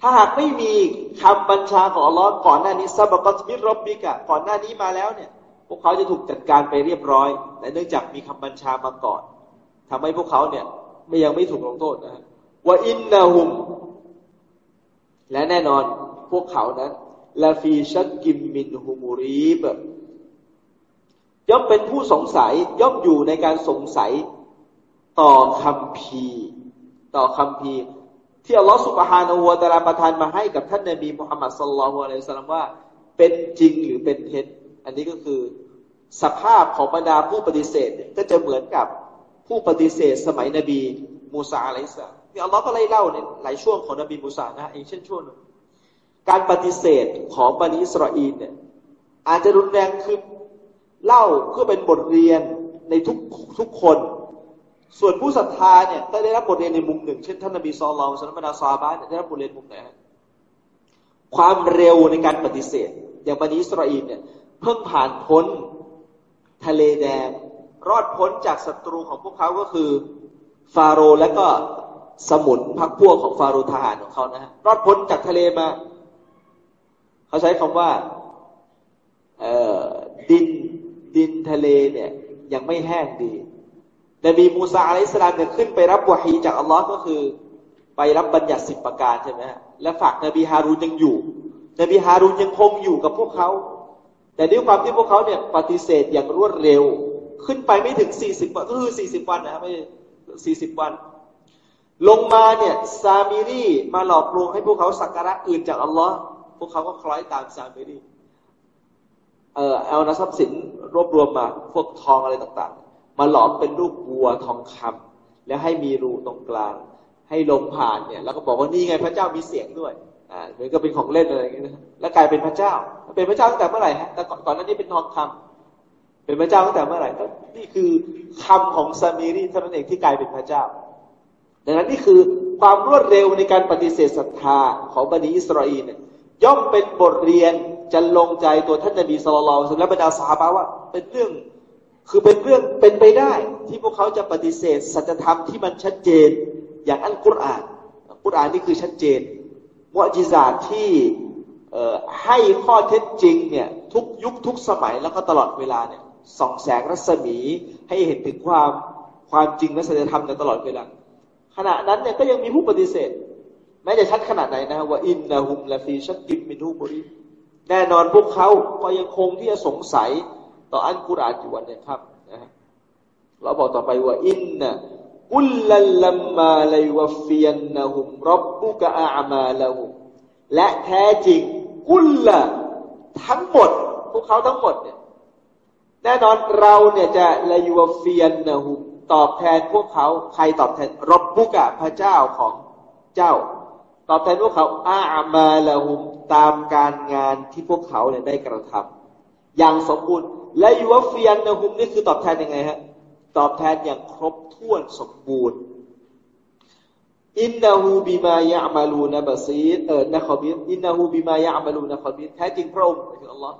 Speaker 1: ถ้าหากไม่มีคำบัญชาของอัลลอฮ์ก่อนหน้านี้ซับกัตมิรบบิกะก่อนหน้านี้มาแล้วเนี่ย พวกเขาจะถูกจัดการไปเรียบร้อย แต่เนื่องจากมีคำบัญชามาก่อนทำให้พวกเขาเนี่ยไม่ยังไม่ถูกลงโทษนะว่าอินนาหุม และแน่นอนพวกเขานั้นลาฟีชักกิมมินฮูมูรีบย่อมเป็นผู้สงสัยย่อมอยู่ในการสงสัยต่อคำพีต่อคำพี ที่อัลลอฮฺสุบฮานาหัวตาลาประทานมาให้กับท่านนบีมุฮัมมัดสุลลัลฮุอะลัยฮิสลามว่า เป็นจริงหรือเป็นเท็จ อันนี้ก็คือสภาพของบรรดาผู้ปฏิเสธก็จะเหมือนกับผู้ปฏิเสธสมัยนบีมูซาอะลัยฮิสลามที่อัลลอฮฺก็ไล่เล่าในหลายช่วงของนบีมูซานะอย่างเช่นช่วงการปฏิเสธของบันิสราอีลเนี่ยอาจจะรุนแรงคือเล่าเพื่อเป็นบทเรียนในทุกทุกคน ส่วนผู้ศรัทธาเนี่ยก็ได้รับบทเรียนในมุมหนึ่ง เช่นท่านนบีซอลลาสัลลัมนาซาบานได้รับบทเรียนมุมไหนความเร็วในการปฏิเสธ อย่างบันิสราอีลเนี่ยเพิ่งผ่านพ้นทะเลแดงรอดพ้นจากศัตรูของพวกเขาก็คือ ฟาโรและก็สมุนพักพวกของฟาโรทหารของเขานะฮะรอดพ้นจากทะเลมา เขาใช้คำว่าดินดินทะเลเนี่ยยังไม่แห้งดี นบีมูซาอะลัยสลามเนี่ยขึ้นไปรับวะฮีจากอัลลอฮ์ก็คือ ไปรับบัญญัติสิบประการใช่ไหมฮะและฝากนบีฮารูนยังอยู่ นบีฮารูนยังคงอยู่กับพวกเขา แต่ด้วยความที่พวกเขาเนี่ยปฏิเสธอย่างรวดเร็ว ขึ้นไปไม่ถึงสี่สิบวันก็คือสี่สิบวันนะครับไม่สี่สิบวัน ลงมาเนี่ยซามิรีมาหลอกลวงให้พวกเขาสักการะอื่นจากอัลลอฮ์พวกเขาก็คล้อยตามซามิรีเออเอานะทรัพย์สินรวบรวมมา พวกทองอะไรต่างๆ มาหลอมเป็นรูปวัวทองคำแล้วให้มีรูตรงกลาง ให้ลมผ่านเนี่ย แล้วก็บอกว่านี่ไงพระเจ้ามีเสียงด้วยอ่าเหมือนก็เป็นของเล่นอะไรอย่างเงี้ยแล้วกลายเป็นพระเจ้า เป็นพระเจ้าตั้งแต่เมื่อไหร่ฮะแต่ก่อนหน้านี้เป็นทองคำเป็นพระเจ้าตั้งแต่เมื่อไหร่ก็นี่คือคำของซามีรีเท่านั้นเองที่กลายเป็นพระเจ้าดังนั้นนี่คือความรวดเร็วในการปฏิเสธศรัทธาของบันิอิสราเอลเนี่ยย่อมเป็นบทเรียนจะลงใจตัวท่านนบีสุลต่านและบรรดาสาบาว่า เป็นเรื่อง คือเป็นเรื่องเป็นไปได้ที่พวกเขาจะปฏิเสธสัจธรรมที่มันชัดเจน อย่างอัลกุรอานกุรอานนี่คือชัดเจนมุจิซาที่ให้ข้อเท็จจริงเนี่ยทุกยุคทุกสมัยแล้วก็ตลอดเวลาเนี่ยส่องแสงรัศมีให้เห็นถึงความความจริงและสัจธรรมในตลอดเวลาขณะนั้นเนี่ยก็ยังมีผู้ปฏิเสธ แม้จะชัดขนาดไหนนะว่าอินนาฮุมลาฟีชักกิมมินูบริแน่นอนพวกเขาก็ยังคงที่จะสงสัย ต่ออันกุรอานอยู่วันนี้ครับนะเราบอกต่อไปว่าอินนะกุลลัลลัมมาลยวฟียนนะฮุมรับบุกะอามาลาหุมและแท้จริง กุลละทั้งหมด พวกเขาทั้งหมดเนี่ยแน่นอนเราเนี่ยจะลยวฟียนนะฮุมตอบแทนพวกเขาใครตอบแทนรับบุกะพระเจ้าของเจ้า ตอบแทนพวกเขาอามาละหุมตามการงานที่พวกเขาเนี่ยได้กระทำอย่างสมบูรณ์ และยูวฟียนนะหุมนี่คือตอบแทนยังไงฮะตอบแทนอย่างครบถ้วนสมบูรณ์إنه بما يعملون بصير เออนะ خبير إنه بما يعملون خبير แท้จริงพระองค์คืออัลลอฮ์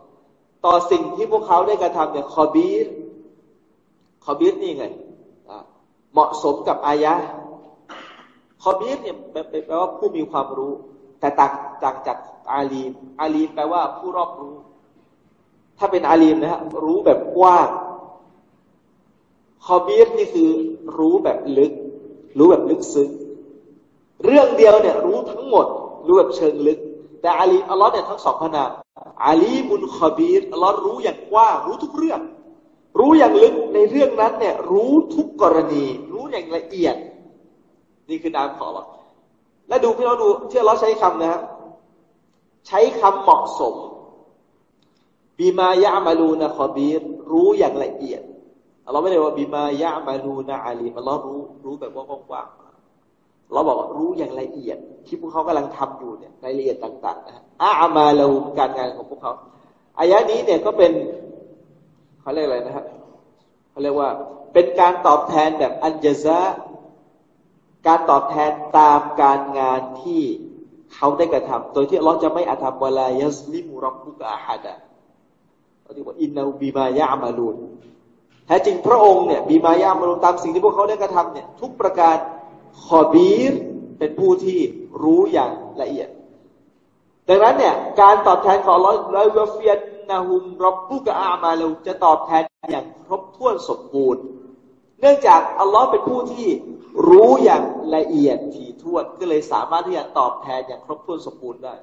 Speaker 1: ต่อสิ่งที่พวกเขาได้กระทำเนี่ย خبير خبير นี่ไงเหมาะสมกับอายะ خبير เนี่ยแปลว่าผู้มีความรู้ แต่ต่างจากจาก عليم عليم แปลว่าผู้รอบรู้ ถ้าเป็น عليم นะฮะรู้แบบกว้างคอบีสนี่คือรู้แบบลึก รู้แบบลึกซึ้งเรื่องเดียวเนี่ย รู้ทั้งหมด รู้แบบเชิงลึก แต่อาลีอัลลอฮ์เนี่ยทั้งสองพนาอาลีบุนคอบีสอัลลอฮ์รู้อย่างกว้างรู้ทุกเรื่อง รู้อย่างลึกในเรื่องนั้นเนี่ย รู้ทุกกรณี รู้อย่างละเอียด นี่คือนามของเราและดูพี่น้องดูที่เราใช้คำนะฮะใช้คำเหมาะสม บีมายะมาลูนะคอบีรรู้อย่างละเอียดเราไม่ได้ว่าบีมายะมาลูนะอาลีมันเรารู้รู้แบบว่ากว้างๆเราบอกว่ารู้อย่างละเอียด ที่พวกเขากำลังทำอยู่เนี่ยรายละเอียดต่างๆนะอามาลูการงานของพวกเขาอายะนี้เนี่ยก็เป็นเขาเรียกอะไรนะครับเขาเรียกว่าเป็นการตอบแทนแบบอันเจซาการตอบแทนตามการงานที่เขาได้กระทำโดยที่เราจะไม่อาธรรมวลายสลิมุรับบุกอาฮัดะ เขาเรียกว่าอินนาบีมายามาลูนแท้จริงพระองค์เนี่ยบีมายามาลูนตามสิ่งที่พวกเขาได้กระทำเนี่ย ทุกประการขอบีรเป็นผู้ที่รู้อย่างละเอียด ดังนั้นเนี่ย การตอบแทนของร้อยร้อยวเฟียนนาหุมรับผู้กอามาเราจะตอบแทนอย่างครบถ้วนสมบูรณ์ เนื่องจากอัลลอฮ์เป็นผู้ที่รู้อย่างละเอียดถี่ถ้วนก็เลยสามารถที่จะตอบแทนอย่างครบถ้วนสมบูรณ์ได้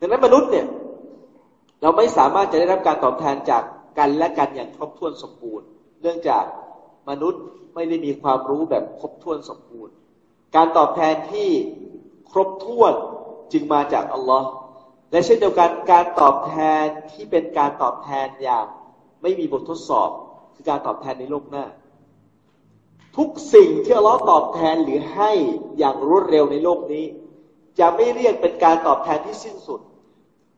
Speaker 1: ดังนั้นมนุษย์เนี่ย เราไม่สามารถจะได้รับการตอบแทนจากกันและกันอย่างครบถ้วนสมบูรณ์ เนื่องจากมนุษย์ไม่ได้มีความรู้แบบครบถ้วนสมบูรณ์ การตอบแทนที่ครบถ้วนจึงมาจากอัลลอฮ์และเช่นเดียวกันการตอบแทนที่เป็นการตอบแทนอย่างไม่มีบททดสอบ คือการตอบแทนในโลกหน้า ทุกสิ่งที่อัลลอฮ์ตอบแทนหรือให้อย่างรวดเร็วในโลกนี้ จะไม่เรียกเป็นการตอบแทนที่สิ้นสุด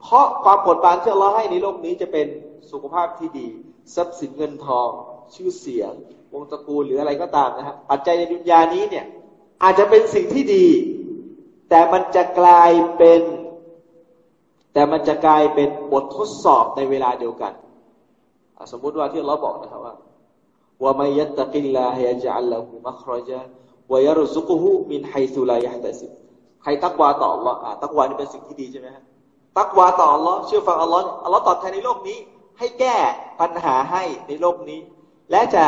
Speaker 1: เพราะความผลบานที่อัลลอฮ์ให้ในโลกนี้จะเป็นสุขภาพที่ดี ทรัพย์สินเงินทอง ชื่อเสียง วงตระกูลหรืออะไรก็ตามนะครับปัจจัยในดุนยานี้เนี่ย อาจจะเป็นสิ่งที่ดี แต่มันจะกลายเป็น แต่มันจะกลายเป็นบททดสอบในเวลาเดียวกัน สมมุติว่าที่เราบอกนะครับว่าว่ามายัตะกิลลาฮิยจัลละหูมัครจาวยรุซุกุหูมินไฮซุลายะตัสิใครตักวาต่อ Allah ตักวานี่เป็นสิ่งที่ดีใช่ไหมฮะ ตักวาต่อ Allah เชื่อฟัง Allah Allah ตอบแทนในโลกนี้ ให้แก้ปัญหาให้ในโลกนี้ และจะ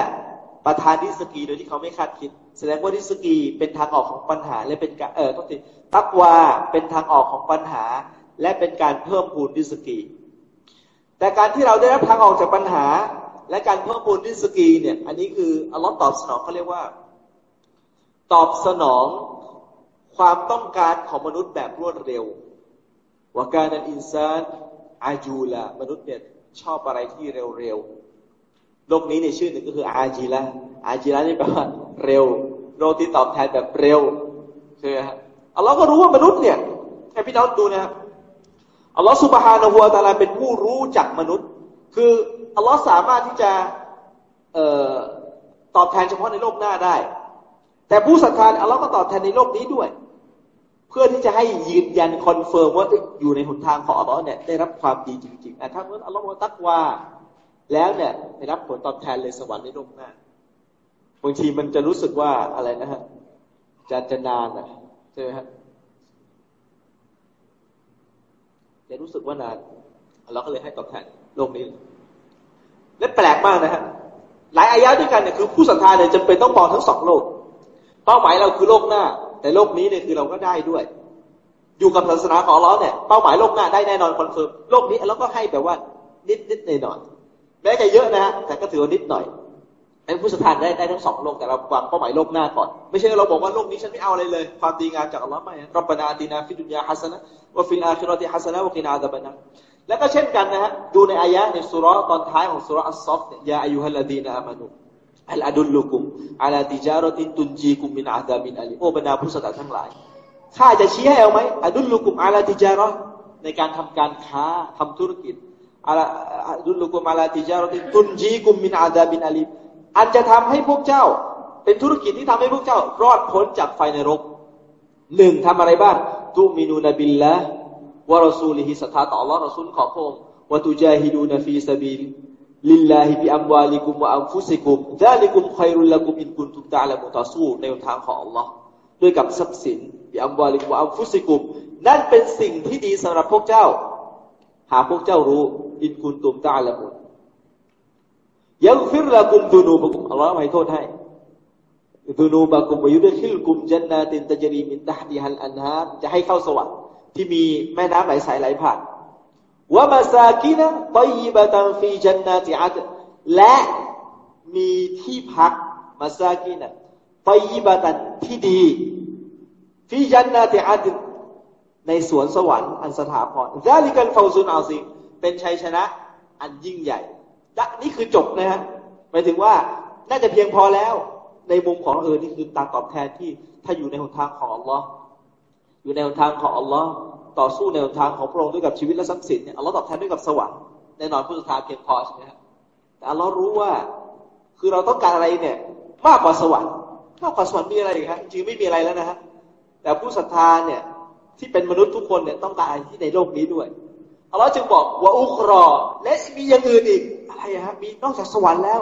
Speaker 1: ประทานดิสกีโดยที่เขาไม่คาดคิด แสดงว่าดิสกีเป็นทางออกของปัญหา และเป็นการเออต้องติตักวาเป็นทางออกของปัญหา และเป็นการเพิ่มพูนดิสกี แต่การที่เราได้รับทางออกจากปัญหา และการเพิ่มพูนดิสกีเนี่ย อันนี้คืออัลลอฮ์ตอบสนองเขาเรียกว่า ตอบสนองความต้องการของมนุษย์แบบรวดเร็ว ว่าการนันอินซานอาจูละมนุษย์เนี่ยชอบอะไรที่เร็วๆโลกนี้ในชื่อหนึ่งก็คืออาจีละอาจีละนี่แปลว่าเร็วโลกที่ตอบแทนแบบเร็วใช่ไหมฮะอัลลอฮ์ก็รู้ว่ามนุษย์เนี่ยให้พี่น้องดูนะครับอัลลอฮฺ سبحانه وتعالى เป็นผู้รู้จักมนุษย์ คืออัลลอฮ์สามารถที่จะออตอบแทนเฉพาะในโลกหน้าได้ แต่ผู้ศรัทธาอัลลอฮ์ก็ตอบแทนในโลกนี้ด้วย เพื่อที่จะให้ยืนยัน confirm ว่าอยู่ในหนทางของอัลลอฮ์เนี่ยได้รับความดีจริงๆถ้าเมื่ออัลลอฮ์ตักวาแล้วเนี่ยได้รับผลตอบแทนเลยสวรรค์ในโลกหน้าบางทีมันจะรู้สึกว่าอะไรนะฮะจะจะนานอะใช่ไหมฮะจะรู้สึกว่านานเราก็เลยให้ตอบแทนโลกนี้ และแปลกมากนะฮะหลายอายะด้วยกันเนี่ยคือผู้ศรัทธาเนี่ยจำเป็นต้องมองทั้งสองโลก เป้าหมายเราคือโลกหน้า แต่โลกนี้เนี่ยคือเราก็ได้ด้วย อยู่กับศาสนาของเราเนี่ยเป้าหมายโลกหน้าได้แน่นอน confirm โลกนี้เราก็ให้แบบว่านิดนิดหน่อยหน่อยแม้จะเยอะนะฮะแต่ก็ถือว่านิดหน่อยเป็นผู้ศรัทธาได้ได้ทั้งสองโลกแต่เราวางเป้าหมายโลกหน้าก่อน ไม่ใช่เราบอกว่าโลกนี้ฉันไม่เอาอะไรเลย ความดีงามจากอัลลอฮ์ไม่รับربنا آتنا في الدنيا حسنة وفي الآخرة حسنة وقنا عذاب النار แล้วก็เช่นกันนะฮะดูในอายะในสุรตอนท้ายของสุรอัสซอฟยาอายุฮัลลดีนาอามานุ อัลอาดุลลุกุมอัลาติจารตินตุนจีกุมมินอาดามินอัลีโอ้บรรดาผู้ศรัทธาทั้งหลายข้าจะชี้ให้เอาไหม أدلكم على تجارةในการทำการค้าทำธุรกิจهل أدلكم على تجارة تنجيكم من عذاب أليم อันจะทำให้พวกเจ้า เป็นธุรกิจที่ทำให้พวกเจ้า รอดพ้นจากไฟนรกหนึ่งทำอะไรบ้างตุมินูนบิลละวะรสูลิฮิสัทธาต่อ Allah รอซูลของพระองค์วะตุจาฮิดูนฟีซาบิล ลิลลาฮิบิอัมวาลิกุมวะอัมฟุสิกุมดาลิกุมคอยรุลละกุมอินกุนตุมตาละมุตาสู้ในทางของ Allah ด้วยกับทรัพย์สินบิอัมวาลิกุมวะอัมฟุสิกุม นั่นเป็นสิ่งที่ดีสำหรับพวกเจ้า หากพวกเจ้ารู้อินกุนตุมตาละมุยังฟิรละกุมดูนูบกุมอัลลอฮ์ให้โทษให้ดูนูบกุมวยุดขิลกุมจันนาตินตจรีมินตะดีฮัลอันฮาจะให้เข้าสวรรค์ที่มีแม่น้ำไหลสายไหลผ่าน วะมาซากินะตยบะตันฟีจันนาติอัดและมีที่พักมาซากินะตยบะตันที่ดีฟีจันนาติอัดในสวนสวรรค์อันสถาพรซาลิกันฟาวซุนอาซิมเป็นชัยชนะอันยิ่งใหญ่นี่คือจบนะฮะหมายถึงว่าน่าจะเพียงพอแล้ว ในมุมของเออนี่คือตาตอบแทนที่ถ้าอยู่ในหนทางของอัลลอฮ์อยู่ในหนทางของอัลลอฮ์ ต่อสู้ในหนทางของพระองค์ด้วยกับชีวิตและทรัพย์สินเนี่ยอัลลอฮ์ตอบแทนด้วยกับสวรรค์แน่นอนผู้ศรัทธาเพียงพอใช่ไหมครับแต่อัลลอฮ์รู้ว่าคือเราต้องการอะไรเนี่ยมากกว่าสวรรค์มากกว่าสวรรค์มีอะไรอีกครับจริงไม่มีอะไรแล้วนะฮะแต่ผู้ศรัทธาเนี่ยที่เป็นมนุษย์ทุกคนเนี่ยต้องการอะไรที่ในโลกนี้ด้วยอัลลอฮ์จึงบอกว่าอุครอและมีอย่างอื่นอีกอะไรฮะมีนอกจากสวรรค์แล้ว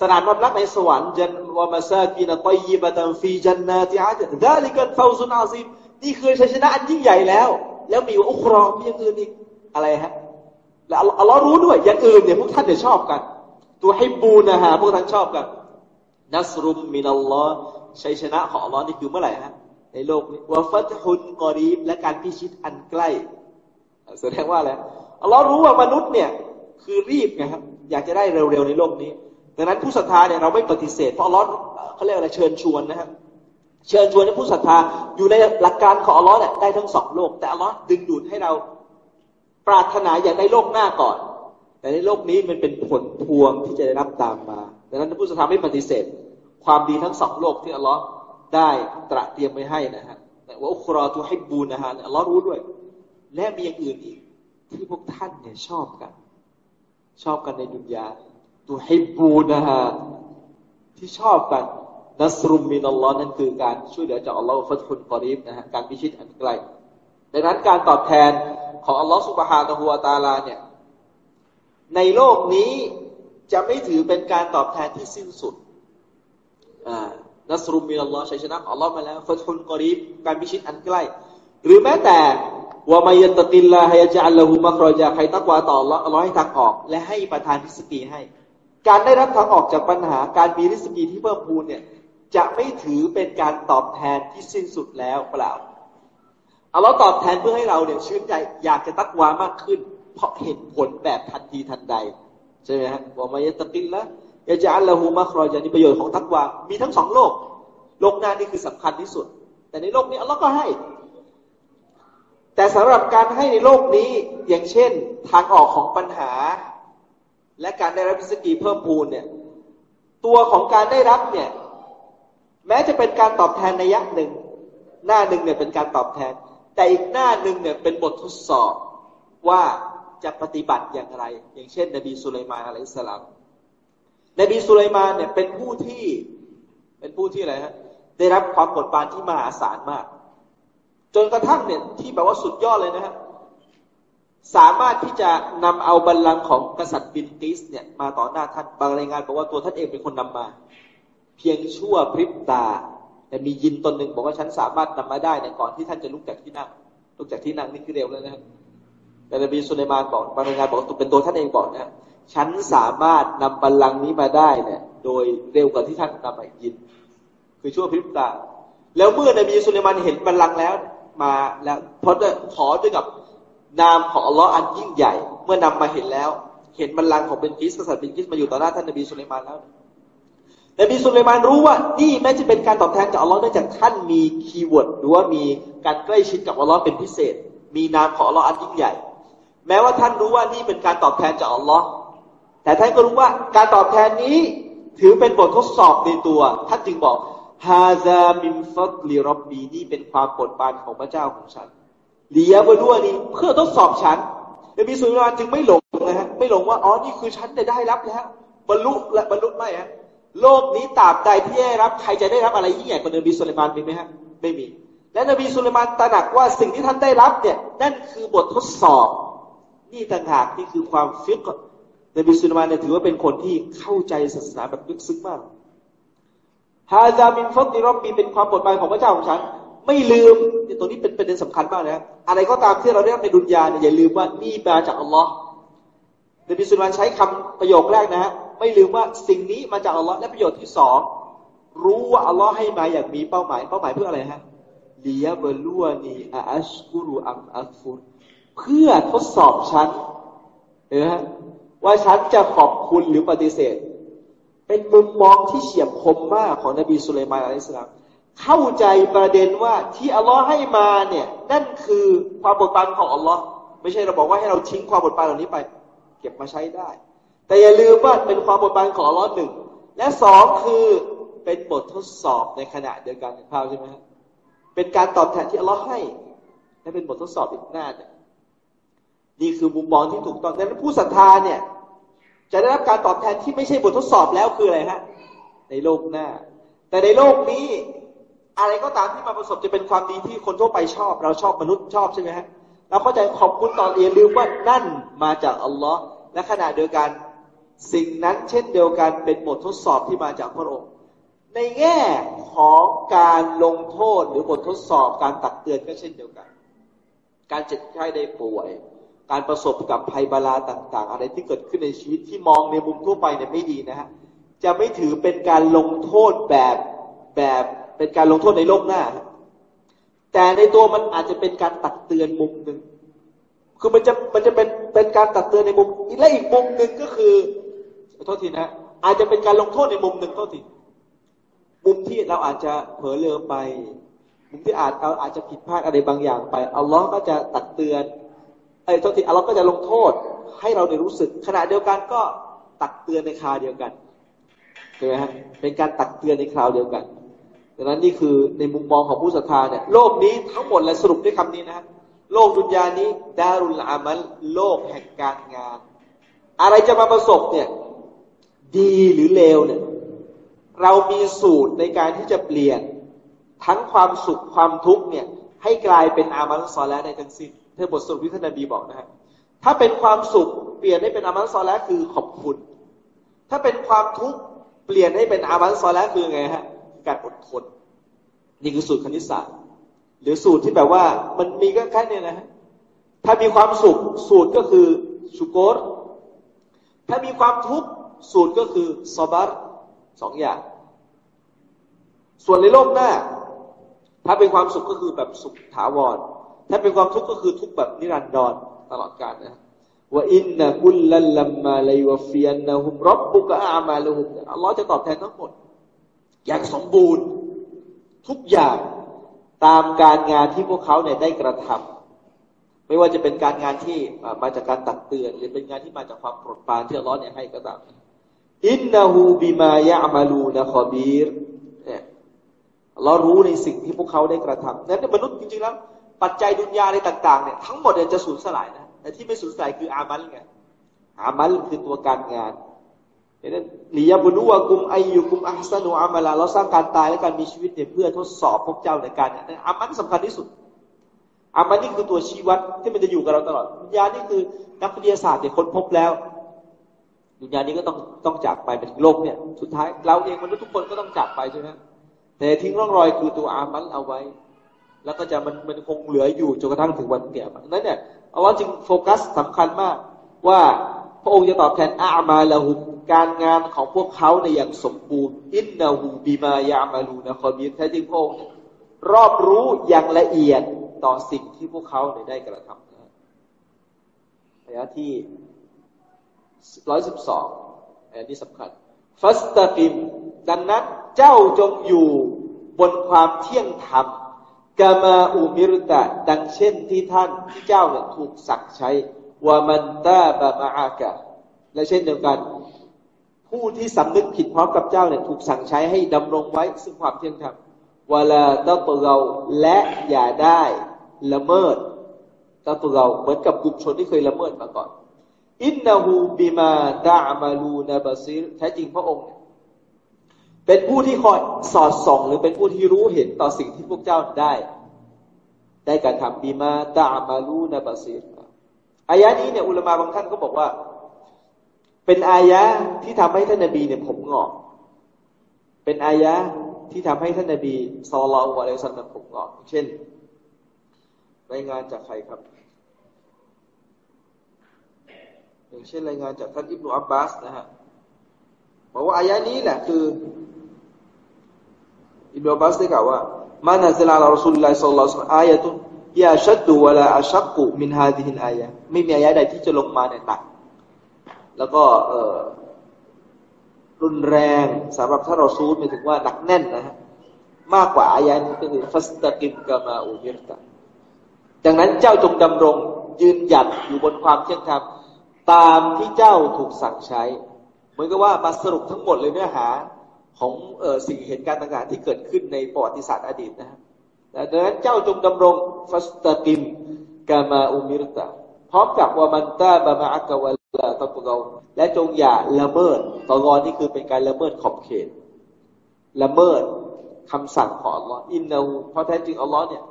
Speaker 1: สนามความรักในสวรรค์จันวามาซากินตอยยิบะตันฟีจันนาติอาจดาลิกันฟาวซุนอาซิมนี่คือชัยชนะอันยิ่งใหญ่แล้ว แล้วมีว่าอุครอมีอย่างอื่นอีกอะไรฮะ แล้วอัลลอฮ์รู้ด้วย อย่างอื่นเนี่ยพวกท่านเนี่ยชอบกัน ตัวให้บูนะฮะพวกท่านชอบกันนัสรุมมินัลลอฮ์ชัยชนะของอัลลอฮ์นี่คือเมื่อไหร่ฮะในโลกนี้วาฟัตฮุนกอรีบและการพิชิตอันใกล้แสดงว่าอะไรอัลลอฮ์รู้ว่ามนุษย์เนี่ยคือรีบไงครับอยากจะได้เร็วๆในโลกนี้ดังนั้นผู้ศรัทธาเนี่ยเราไม่ปฏิเสธเพราะอัลลอฮ์เขาเรียกอะไรเชิญชวนนะครับ เชิญชวนให้ผู้ศรัทธาอยู่ในหลักการของอัลลอฮ์เนี่ยได้ทั้งสองโลก แต่อัลลอฮ์ดึงดูดให้เราปรารถนาอยากได้โลกหน้าก่อน แต่ในโลกนี้มันเป็นผลพวงที่จะได้รับตามมาดังนั้นผู้ศรัทธาไม่ปฏิเสธ ความดีทั้งสองโลกที่อัลลอฮ์ได้ตระเตรียมไว้ให้นะฮะแต่ว่าอุคราตุให้บูนะฮะอัลลอฮ์รู้ด้วย และมีอย่างอื่นอีก ที่พวกท่านเนี่ยชอบกัน ชอบกันในดุนยาตุฮิบูนะฮะที่ชอบกัน نصر من الله นั่นคือการช่วยเหลือจากอัลลอฮ์وفتح قريب นะฮะการพิชิตอันใกล้ดังนั้นการตอบแทนของอัลลอฮ์ سبحانه وتعالى เนี่ยในโลกนี้จะไม่ถือเป็นการตอบแทนที่สิ้นสุดอ่า نصر من الله ชัยชนะอัลลอฮ์มาแล้วوفتح قريب การพิชิตอันใกล้ หรือแม้แต่ว่าمن يتق الله يجعل له مخرجا ใครตักวาต่ออัลลอฮ์อัลลอฮ์ให้ทางออก และให้ประทานริสกีให้ การได้รับทางออกจากปัญหาการมีริสกีที่เพิ่มพูนเนี่ย จะไม่ถือเป็นการตอบแทนที่สิ้นสุดแล้วเปล่าเอัลลอฮ์ตอบแทนเพื่อให้เราเนี่ยชื่นใจอยากจะตักวามากขึ้น เพราะเห็นผลแบบทันทีทันใดใช่ไหมฮะว่ามายันตะกิลละยาจะอัลลอฮุมักรอยานี่ประโยชน์ของตักวา มีทั้งสองโลก โลกหน้านี่คือสำคัญที่สุด แต่ในโลกนี้อัลลอฮ์ก็ให้ แต่สำหรับการให้ในโลกนี้อย่างเช่น ทางออกของปัญหา และการได้รับพิสกีเพิ่มพูนเนี่ย ตัวของการได้รับเนี่ย แม้จะเป็นการตอบแทนในยักหนึ่ง หน้าหนึ่งเนี่ยเป็นการตอบแทน แต่อีกหน้าหนึ่งเนี่ยเป็นบททดสอบว่าจะปฏิบัติอย่างไร อย่างเช่น นบีสุลัยมานอะลัยสลามนบีสุลัยมานเนี่ยเป็นผู้ที่เป็นผู้ที่อะไรฮะได้รับความกดบานที่มหาศาลมาก จนกระทั่งเนี่ยที่แบบว่าสุดยอดเลยนะฮะสามารถที่จะนำเอาบัลลังก์ของกษัตริย์บินติสเนี่ยมาต่อหน้าท่านบางรายงานบอกว่าตัวท่านเองเป็นคนนำมา เพียงชั่วพริบตา แต่มียินตนหนึ่งบอกว่าฉันสามารถนำมาได้ในก่อนที่ท่านจะลุกจากที่นั่งลุกจากที่นั่งนี่คือเร็วแล้วนะแต่นบีสุลัยมานบอกบางรายงานบอกว่าเป็นตัวท่านเองบอกนะฉันสามารถนำบัลลังก์นี้มาได้เนี่ย โดยเร็วกว่าที่ท่านนำมายิน คือชั่วพริบตา แล้วเมื่อนบีสุลัยมานเห็นบัลลังก์แล้วมาแล้วเพราะขอด้วยกับนามของอัลลอฮ์อันยิ่งใหญ่ เมื่อนำมาเห็นแล้ว เห็นบัลลังก์ของบิลกิสกษัตริย์บิลกิสมาอยู่ต่อหน้าท่านนบีสุลัยมานแล้ว นบีสุลัยมานรู้ว่า นี่แม้จะเป็นการตอบแทนจากอัลลอฮ์เนื่องจากท่านมี keyword หรือว่ามีการใกล้ชิดกับอัลลอฮ์เป็นพิเศษ มีนามของอัลลอฮ์อันยิ่งใหญ่ แม้ว่าท่านรู้ว่านี่เป็นการตอบแทนจากอัลลอฮ์แต่ท่านก็รู้ว่าการตอบแทนนี้ถือเป็นบททดสอบในตัว ท่านจึงบอกฮาซามิมฟัตลิรับบีนี่เป็นความโปรดปรานของพระเจ้าของฉันเลียบด้วยนี่เพื่อทดสอบฉันนบีสุลต่านจึงไม่หลงนะฮะไม่หลงว่าอ๋อนี่คือฉันได้รับแล้ว บรรลุและบรรลุไม่ฮะ โลกนี้ตราบใดที่ได้รับใครจะได้รับอะไรยิ่งใหญ่กว่านบีสุลตานมีไหมฮะไม่มี และนบีสุลตานตระหนักว่าสิ่งที่ท่านได้รับเนี่ยนั่นคือบททดสอบ นี่ต่างหากนี่คือความ فقه นบีสุลัยมานเนี่ยถือว่าเป็นคนที่เข้าใจศาสนาแบบลึกซึ้งมากهذا من فضل ربي เป็นความโปรดปรานของพระเจ้าของฉัน ไม่ลืมตรงนี้เป็นประเด็นสำคัญมากนะอะไรก็ตามที่เราได้รับในดุนยาเนี่ยอย่าลืมว่านี่มาจากอัลลอฮ์นบีสุลัยมานใช้คำประโยคแรกนะฮะ ไม่ลืมว่าสิ่งนี้มาจากอัลลอฮ์และประโยชน์ที่สองรู้ว่าอัลลอฮ์ให้มาอย่างมีเป้าหมาย เป้าหมายเพื่ออะไรฮะลียเบลัวนีอัชกุรุอัมอัฟุรเพื่อทดสอบฉันเห็นไหมว่าฉันจะขอบคุณหรือปฏิเสธ เป็นมุมมองที่เฉียบคมมากของนบีสุลัยมานอะลัยสลามเข้าใจประเด็นว่าที่อัลลอฮ์ให้มาเนี่ย นั่นคือความบทบานของอัลลอฮ์ไม่ใช่เราบอกว่าให้เราทิ้งความบทบานเหล่านี้ไป เก็บมาใช้ได้ แต่อย่าลืมว่าเป็นความบทบานของอัลลอฮ์หนึ่งและสองคือเป็นบททดสอบในขณะเดียวกันภาพใช่ไหมครับเป็นการตอบแทนที่อัลลอฮ์ให้ และเป็นบททดสอบอีกหน้าเนี่ยนี่คือมุมมองที่ถูกต้องดังนั้นผู้ศรัทธาเนี่ย จะได้รับการตอบแทนที่ไม่ใช่บททดสอบแล้วคืออะไรฮะในโลกหน้า แต่ในโลกนี้อะไรก็ตามที่มาประสบจะเป็นความดีที่คนทั่วไปชอบ เราชอบมนุษย์ชอบใช่ไหมฮะ
Speaker 2: เราเข้าใจขอบคุณต่ออย่าลืมว่านั่นมาจากอัลลอฮ์และขณะเดียวกัน สิ่งนั้นเช่นเดียวกันเป็นบททดสอบที่มาจากพระองค์ ในแง่ของการลงโทษหรือบททดสอบการตักเตือนก็เช่นเดียวกัน การเจ็บไข้ได้ป่วย การประสบกับภัยบาลาต่าง ๆ อะไรที่เกิดขึ้นในชีวิตที่มองในมุมทั่วไปเนี่ยไม่ดีนะฮะจะไม่ถือเป็นการลงโทษแบบแบบเป็นการลงโทษในโลกหน้า แต่ในตัวมันอาจจะเป็นการตักเตือนมุมหนึ่งคือมันจะมันจะเป็นเป็นการตักเตือนในมุมและอีกมุมหนึ่งก็คือ โทษทีนะ อาจจะเป็นการลงโทษในมุมหนึ่งโทษทีมุมที่เราอาจจะเผลอเลือไป มุมที่อาจเราอาจจะผิดพลาดอะไรบางอย่างไปอัลลอฮ์ก็จะตักเตือนไอ้โทษทีอัลลอฮ์ก็จะลงโทษให้เราได้รู้สึก ขณะเดียวกันก็ตักเตือนในคราเดียวกันใช่ไหมฮะเป็นการตักเตือนในคราวเดียวกันดังนั้นนี่คือในมุมมองของผู้ศรัทธาเนี่ยโลกนี้ทั้งหมดเลยสรุปด้วยคำนี้นะฮะโลกดุนยานี้ดารุลอามัลโลกแห่งการงาน อะไรจะมาประสบเนี่ย ดีหรือเลวเนี่ย เรามีสูตรในการที่จะเปลี่ยนทั้งความสุขความทุกข์เนี่ย ให้กลายเป็นอามัลซอลและในทั้งสิ้นเธอบทสรุปที่ท่านนบีบอกนะฮะถ้าเป็นความสุขเปลี่ยนให้เป็นอามัลซอลและคือขอบคุณ ถ้าเป็นความทุกข์เปลี่ยนให้เป็นอามัลซอลและคือไงฮะการอดทนนี่คือสูตรคณิตศาสตร์หรือสูตรที่แบบว่ามันมีก็แค่นี้นะฮะถ้ามีความสุขสูตรก็คือชุกรถ้ามีความทุกข์ สูตรก็คือซอบาร์สองอย่าง ส่วนในโลกหน้า ถ้าเป็นความสุขก็คือแบบสุขถาวร ถ้าเป็นความทุกข์ก็คือทุกข์แบบนิรันดรตลอดกาลนะว่าอินนะกุลลัลลัมมาเลยวฟียนนะฮุมรับบุกะอามาลุฮุมอัลลอฮ์จะตอบแทนทั้งหมด อย่างสมบูรณ์ทุกอย่างตามการงานที่พวกเขาเนี่ยได้กระทำไม่ว่าจะเป็นการงานที่มาจากการตักเตือน หรือเป็นงานที่มาจากความโปรดปรานที่อัลลอฮ์เนี่ยให้ก็ตาม อินนาหูบิมายะมาลูนะคอบีรเนี่ยเรารู้ในสิ่งที่พวกเขาได้กระทำนั้นมนุษย์จริงๆแล้ว ปัจจัยดุนยาในต่างๆเนี่ยทั้งหมดเนี่ยจะสูญสลายนะแต่ที่ไม่สูญสลายคืออามัลไงอามัลคือตัวการงานเห็นไหมลียบุลุวะกุมอายุกุมอัสนุอามาลาเราสร้างการตายและการมีชีวิตเนี่ยเพื่อทดสอบพวกเจ้าในการเนี่ยอามันสำคัญที่สุดอามันนี่คือตัวชี้วัดที่มันจะอยู่กับเราตลอดดุนยานี่คือนักวิทยาศาสตร์เนี่ยค้นพบแล้ว ดุนยานี้ก็ต้องต้องจากไปเป็นโลกเนี่ย สุดท้ายเราเองมนุษย์ทุกคนก็ต้องจากไปใช่ไหมแต่ทิ้งร่องรอยคือตัวอามันเอาไว้ แล้วก็จะมันมันคงเหลืออยู่จนกระทั่งถึงวันเกี่ยมนั้นเนี่ยอัลลอฮ์จึงโฟกัสสำคัญมากว่าพระองค์จะตอบแทนอามาละหุการงานของพวกเขาในอย่างสมบูรณ์ อินนาหูบีมายามาลูนะคอบีแท้จริงพระองค์รอบรู้อย่างละเอียดต่อสิ่งที่พวกเขาได้กระทำนะยะที่ ร้อยสิบสองอันนี้สำคัญฟัสตากิม ดังนั้นเจ้าจงอยู่บนความเที่ยงธรรมกามาอุมิรุตะ ดังเช่นที่ท่านที่เจ้าเนี่ยถูกสั่งใช้ว่ามันตาบะมาอากะ และเช่นเดียวกัน ผู้ที่สำนึกผิดพร้อมกับเจ้าเนี่ยถูกสั่งใช้ให้ดำรงไว้ ซึ่งความเที่ยงธรรมวลาตะตเราและอย่าได้ละเมิดตะตเราเหมือนกับกลุ่มชนที่เคยละเมิดมาก่อน อินนาหูบิมาตามาลูนาบาซิรแท้จริงพระองค์เป็นผู้ที่คอยสอดส่อง หรือเป็นผู้ที่รู้เห็นต่อสิ่งที่พวกเจ้าได้ ได้การทำบิมาตามาลูนาบาซิรอายะนี้เนี่ยอุลมะบางท่านก็บอกว่า เป็นอายะที่ทำให้ท่านนบีเนี่ยผมงอก เป็นอายะที่ทำให้ท่านนบีซอลลอฮุอะลัยฮิสซาลลัมผมงอก เช่น รายงานจากใครครับ อย่างเช่นรายงานจากท่านอิบนุอับบาสนะฮะบอกว่าอายะนี้แหละคืออิบนุอับบาสได้กล่าวว่ามานาซิลาลารัสุลลัยสัลลัลลอฮุอะลัยฮิสซาลลัมอายะตุนยาชัดดูเวลาอาชักกุมินฮาดิฮินอายะไม่มีอายะใดที่จะลงมาในหนัก แล้วก็เอรุนแรงสำหรับท่านรอซูลหมายถึงว่าหนักแน่นนะฮะมากกว่าอายะนี้ก็คือฟัสตะกิมกามาอูมิรตะดังนั้นเจ้าจงดำรงยืนหยัดอยู่บนความเที่ยงธรรม ตามที่เจ้าถูกสั่งใช้เหมือนกับว่ามาสรุปทั้งหมดเลยเนื้อหาของออสิ่งเหตุการณ์ต่างๆที่เกิดขึ้นในประวัติศาสตร์อดีตนะครับดังนั้นเจ้าจงดำรงฟัสตกิมกามาอุมิรตะพร้อมกับว่ามันตาบามาอักวะลาตะปกาและจงอย่าละเมิดตอกอนนี่คือเป็นการละเมิดขอบเขต ละเมิดคำสั่งของอัลลอฮ์อินนาหูเพราะแท้จริงอัลลอฮ์เนี่ย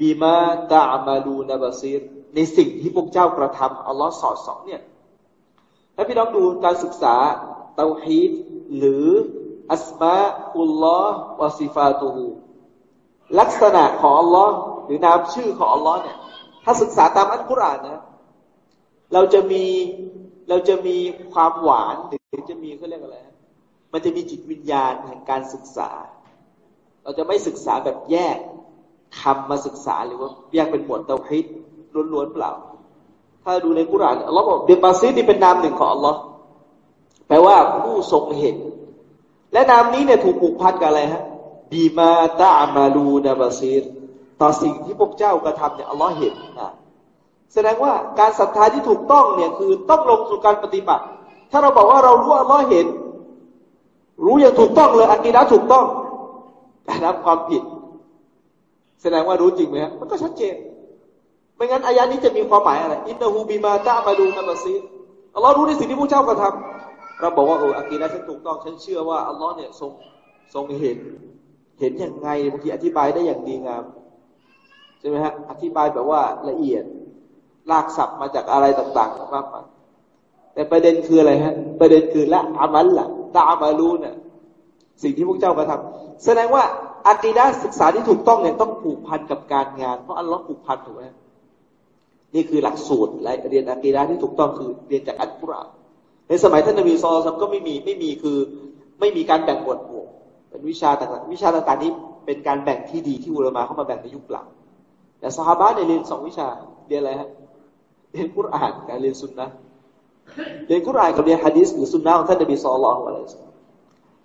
Speaker 2: บีมาตามาลูนบาซีรในสิ่งที่พวกเจ้ากระทำอัลลอฮ์สอดสอนเนี่ย ถ้าพี่น้องดูการศึกษาเตาฮีดหรืออัสมาอุลลอฮ์วาซิฟาตูลักษณะของอัลลอฮ์หรือนามชื่อของอัลลอฮ์เนี่ย ถ้าศึกษาตามอัลกุรอานนะ เราจะมีเราจะมีความหวานหรือจะมีเขาเรียกอะไร มันจะมีจิตวิญญาณแห่งการศึกษา เราจะไม่ศึกษาแบบแยกคำมาศึกษาหรือว่าแยกเป็นหมวดเตาฮิดล้วนๆเปล่า ถ้าดูในกุรานอัลลอฮ์บอกเดบาซิดนี่เป็นนามหนึ่งของอัลลอฮ์แปลว่าผู้ทรงเห็น และนามนี้เนี่ยถูกผูกพันกับอะไรฮะบีมาตามาลูนาบาซิดต่อสิ่งที่พวกเจ้ากระทำเนี่ยอัลลอฮ์เห็นนะแสดงว่าการศรัทธาที่ถูกต้องเนี่ยคือต้องลงสู่การปฏิบัติ ถ้าเราบอกว่าเรารู้อัลลอฮ์เห็น รู้อย่างถูกต้องเลยอันนี้นะถูกต้องแต่รับความผิด แสดงว่ารู้จริงไหมฮะมันก็ชัดเจน ไม่งั้นอายานี้จะมีความหมายอะไรอินนาฮูบิมาตามาดูนาบาซีอัลลอฮ์รู้ในสิ่งที่ผู้เจ้ากระทำเราบอกว่าเอออากีนะฉันถูกต้องฉันเชื่อว่าอัลลอฮ์เนี่ยทรงทรงเห็น เห็นยังไงบางทีอธิบายได้อย่างดีงามใช่ไหมฮะอธิบายแบบว่าละเอียดลากศัพท์มาจากอะไรต่างๆมากมายแต่ประเด็นคืออะไรฮะ ประเด็นคือละอามัลละตาอามาลูเนี่ยสิ่งที่พวกเจ้ากระทำแสดงว่าอากีดาศึกษาที่ถูกต้องเนี่ยต้องผูกพันกับการงาน เพราะอัลลอฮ์ผูกพันถูกไหม นี่คือหลักสูตรและเรียนอากีดาที่ถูกต้องคือเรียนจากอัลกุรอานในสมัยท่านนบีซอลซัมก็ไม่มีไม่มีคือไม่มีการแบ่งหมวดหมู่เป็นวิชาต่างๆวิชาต่างๆนี้เป็นการแบ่งที่ดีที่อุลามาเข้ามาแบ่งในยุคหลัง แต่สฮาบะเนี่ยเรียนสองวิชาเรียนอะไรฮะเรียนกุรอานการเรียนสุนนะเรียนกุรอานกับเรียนฮะดีษหรือสุนนะของท่านนบีซอลลอฮุอะลัยฮิส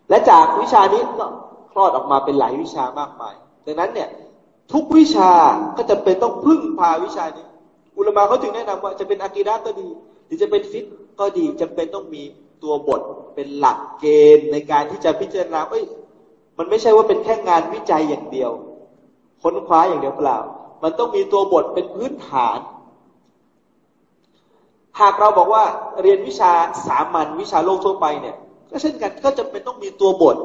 Speaker 2: และจากวิชานี้ก็คลอดออกมาเป็นหลายวิชามากมาย ดังนั้นเนี่ยทุกวิชาก็จะเป็นต้องพึ่งพาวิชานี้ อุลมะเขาจึงแนะนำว่าจะเป็นอากีดะก็ดี หรือจะเป็นฟิตก็ดีจำเป็นต้องมีตัวบทเป็นหลักเกณฑ์ในการที่จะพิจารณาเอ้ยมันไม่ใช่ว่าเป็นแค่งานวิจัยอย่างเดียว ค้นคว้าอย่างเดียวเปล่า มันต้องมีตัวบทเป็นพื้นฐาน หากเราบอกว่าเรียนวิชาสามัญวิชาโลกทั่วไปเนี่ย ก็เช่นกันก็จะเป็นต้องมีตัวบท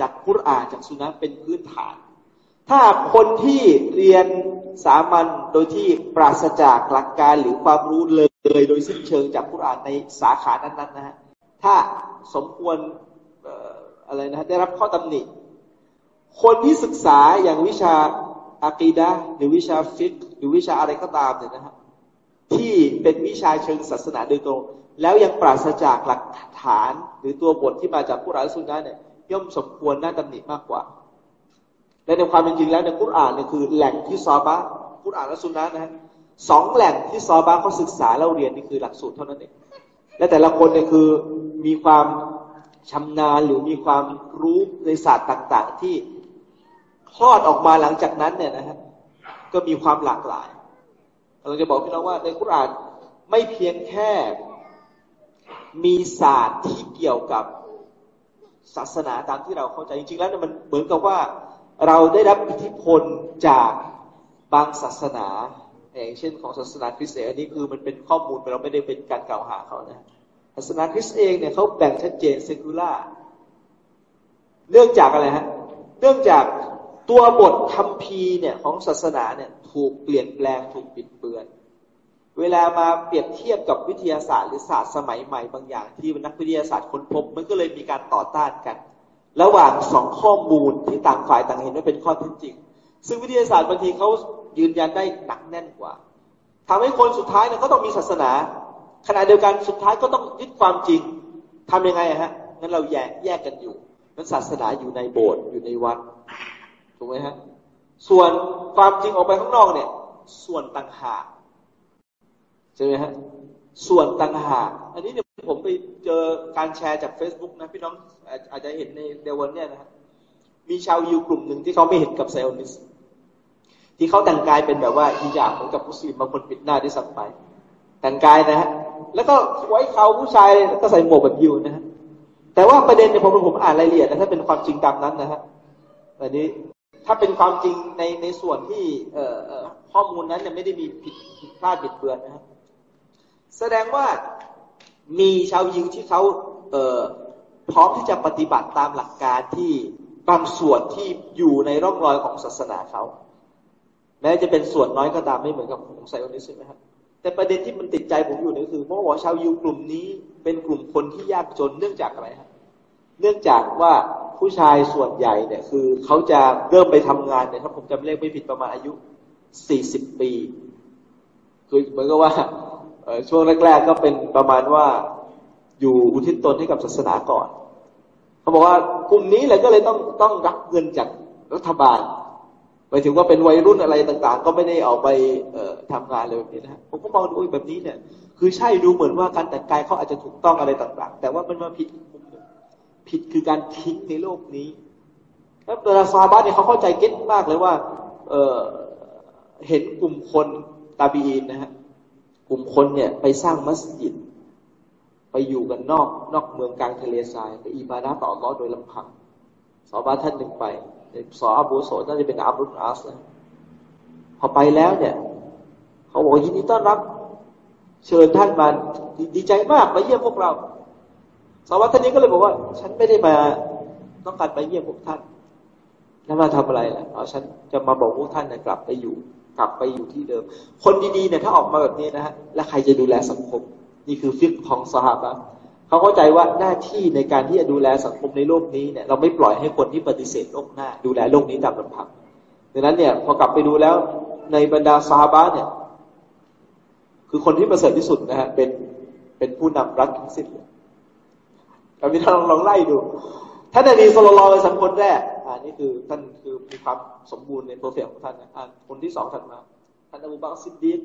Speaker 2: จากคุรานจากสุนัขเป็นพื้นฐาน ถ้าคนที่เรียนสามัญโดยที่ปราศจากหลักการหรือความรู้เลยโดยสิ้นเชิงจากคุรานในสาขานั้นๆนะฮะถ้าสมควรอะไรนะได้รับข้อตำหนิ คนที่ศึกษาอย่างวิชาอากีดะหรือวิชาฟิกหรือวิชาอะไรก็ตามเนี่ยนะฮะที่เป็นวิชาเชิงศาสนาโดยตรง แล้วยังปราศจากหลักฐานหรือตัวบทที่มาจากคุรานสุนนะเนี่ยย่อมสมควรน่าตำหนิมากกว่า และในความเป็นจริงแล้วในกุรอานเนี่ยคือแหล่งที่ซอบะกุรอานและสุนนะนะฮะสองแหล่งที่ซอบะเขาศึกษาแล้วเรียนนี่คือหลักสูตรเท่านั้นเองและแต่ละคนเนี่ยคือมีความชำนาญหรือมีความรู้ในศาสตร์ต่าง ๆ ที่คลอดออกมาหลังจากนั้นเนี่ยนะฮะก็มีความหลากหลายเราจะบอกพี่น้องว่าในกุรอานไม่เพียงแค่มีศาสตร์ที่เกี่ยวกับศาสนาตามที่เราเข้าใจจริงๆแล้วเนี่ยมันเหมือนกับว่า เราได้รับอิทธิพลจากบางศาสนาอย่างเช่นของศาสนาคริสต์เองอันนี้คือมันเป็นข้อมูลเราไม่ได้เป็นการกล่าวหาเขานะศาสนาคริสต์เองเนี่ยเขาแบ่งชัดเจนเซคูล่าเนื่องจากอะไรฮะเนื่องจากตัวบทคัมภีร์เนี่ยของศาสนาเนี่ยถูกเปลี่ยนแปลงถูกปิดเบือน เวลามาเปรียบเทียบกับวิทยาศาสตร์หรือศาสตร์สมัยใหม่บางอย่างที่นักวิทยาศาสตร์ค้นพบ มันก็เลยมีการต่อต้านกัน ระหว่างสองข้อมูลที่ต่างฝ่ายต่างเห็นว่าเป็นข้อเท็จจริง ซึ่งวิทยาศาสตร์บางทีเขายืนยันได้หนักแน่นกว่าทำให้คนสุดท้ายเนี่ยเขาต้องมีศาสนา ขณะเดียวกันสุดท้ายก็ต้องยึดความจริงทํำยังไงฮะงั้นเราแยกแยกกันอยู่นั้นศาสนาอยู่ในโบสถ์อยู่ในวัดถูกไหมฮะส่วนความจริงออกไปข้างนอกเนี่ย ส่วนต่างหากใช่ไหมฮะส่วนต่างหากอันนี้เนี่ย ผมไปเจอการแชร์จาก Facebook นะพี่น้องอาจจะเห็นในเดวันเนี่ยนะมีชาวยิวกลุ่มหนึ่งที่เขาไม่เห็นกับไซออนิสที่เขาแต่งกายเป็นแบบว่าฮิญาบเหมือนกับมุสลิมบางคนปิดหน้าด้วยซ้ำไป แต่งกายนะฮะแล้วก็ไว้เขาผู้ชายก็ใส่หมวกแบบยิวนะฮะแต่ว่าประเด็นเนี่ยผมผมอ่านรายละเอียดนะถ้าเป็นความจริงตามนั้นนะฮะอันนี้ถ้าเป็นความจริงในในส่วนที่เอ่อข้อมูลนั้นเนี่ยไม่ได้มีผิดผิดพลาดผิดเบือนนะครับแสดงว่า มีชาวยิวที่เขาเออพร้อมที่จะปฏิบัติตามหลักการที่บางส่วนที่อยู่ในร่องรอยของศาสนาเขา แม้จะเป็นส่วนน้อยก็ตามไม่เหมือนกับของไซโอนิสใช่ไหมครับแต่ประเด็นที่มันติดใจผมอยู่นี่คือเพราะว่าชาวยิวกลุ่มนี้เป็นกลุ่มคนที่ยากจนเนื่องจากอะไรครับเนื่องจากว่าผู้ชายส่วนใหญ่เนี่ยคือเขาจะเริ่มไปทำงานเนี่ยถ้าผมจำเลขไม่ผิดประมาณอายุสี่สิบปี คือเหมือนกับว่า ช่วงแรก ๆ ก็เป็นประมาณว่าอยู่อุทิศตนให้กับศาสนาก่อนเขาบอกว่ากลุ่มนี้เลยก็เลยต้องต้องรับเงินจากรัฐบาลหมายถึงว่าเป็นวัยรุ่นอะไรต่าง ๆ ก็ไม่ได้ออกไปเอ่อทำงานเลยแบบนี้นะผมก็มองดูแบบนี้เนี่ย คือใช่ดูเหมือนว่าการแต่งกายเขาอาจจะถูกต้องอะไรต่าง ๆ แต่ว่ามันมาผิดผิดคือการทิ้งในโลกนี้แล้วเวลาซาบะเนี่ยเขาเข้าใจเก็ตมากเลยว่าเออเห็นกลุ่มคนตาบีนนะฮะ ลุ่มคนเนี่ยไปสร้างมัสยิด ไปอยู่กันนอกนอกเมืองกลางทะเลทรายไปอิบาดาต่อร้อโดยลำพังสอบาท่านหนึ่งไปสออาบูโสน่าจะเป็นอาบุนอาสนะพอไปแล้วเนี่ยเขาบอกยินดีต้อนรับ เชิญท่านมาดีใจมากมาเยี่ยมพวกเราสาวท่านนี้ก็เลยบอกว่า ฉันไม่ได้มาต้องการมาเยี่ยมพวกท่านแล้วมาทำอะไรล่ะเอาฉันจะมาบอกพวกท่านนะกลับไปอยู่ กลับไปอยู่ที่เดิม คนดีๆเนี่ยถ้าออกมาแบบนี้นะฮะแล้วใครจะดูแลสังคม นี่คือฟิกของสหายเขาเข้าใจว่าหน้าที่ในการที่จะดูแลสังคมในโลกนี้เนี่ยเราไม่ปล่อยให้คนที่ปฏิเสธโลกหน้า ดูแลโลกนี้ตามลำพังดังนั้นเนี่ยพอกลับไปดูแล้วในบรรดาซาบะเนี่ย คือคนที่ประเสริฐที่สุดนะฮะเป็นเป็นผู้นำรัฐทั้งสิ้นเลยเราพี่ท่านลองไล่ดูท่านนบีสุลต่านสังคนแรกานี่คือท่านคือมีความสมบูรณ์ในโปรเฟสของท่านนะอ่าคนที่สองท่านมา ท่านอบูบักซิดดีก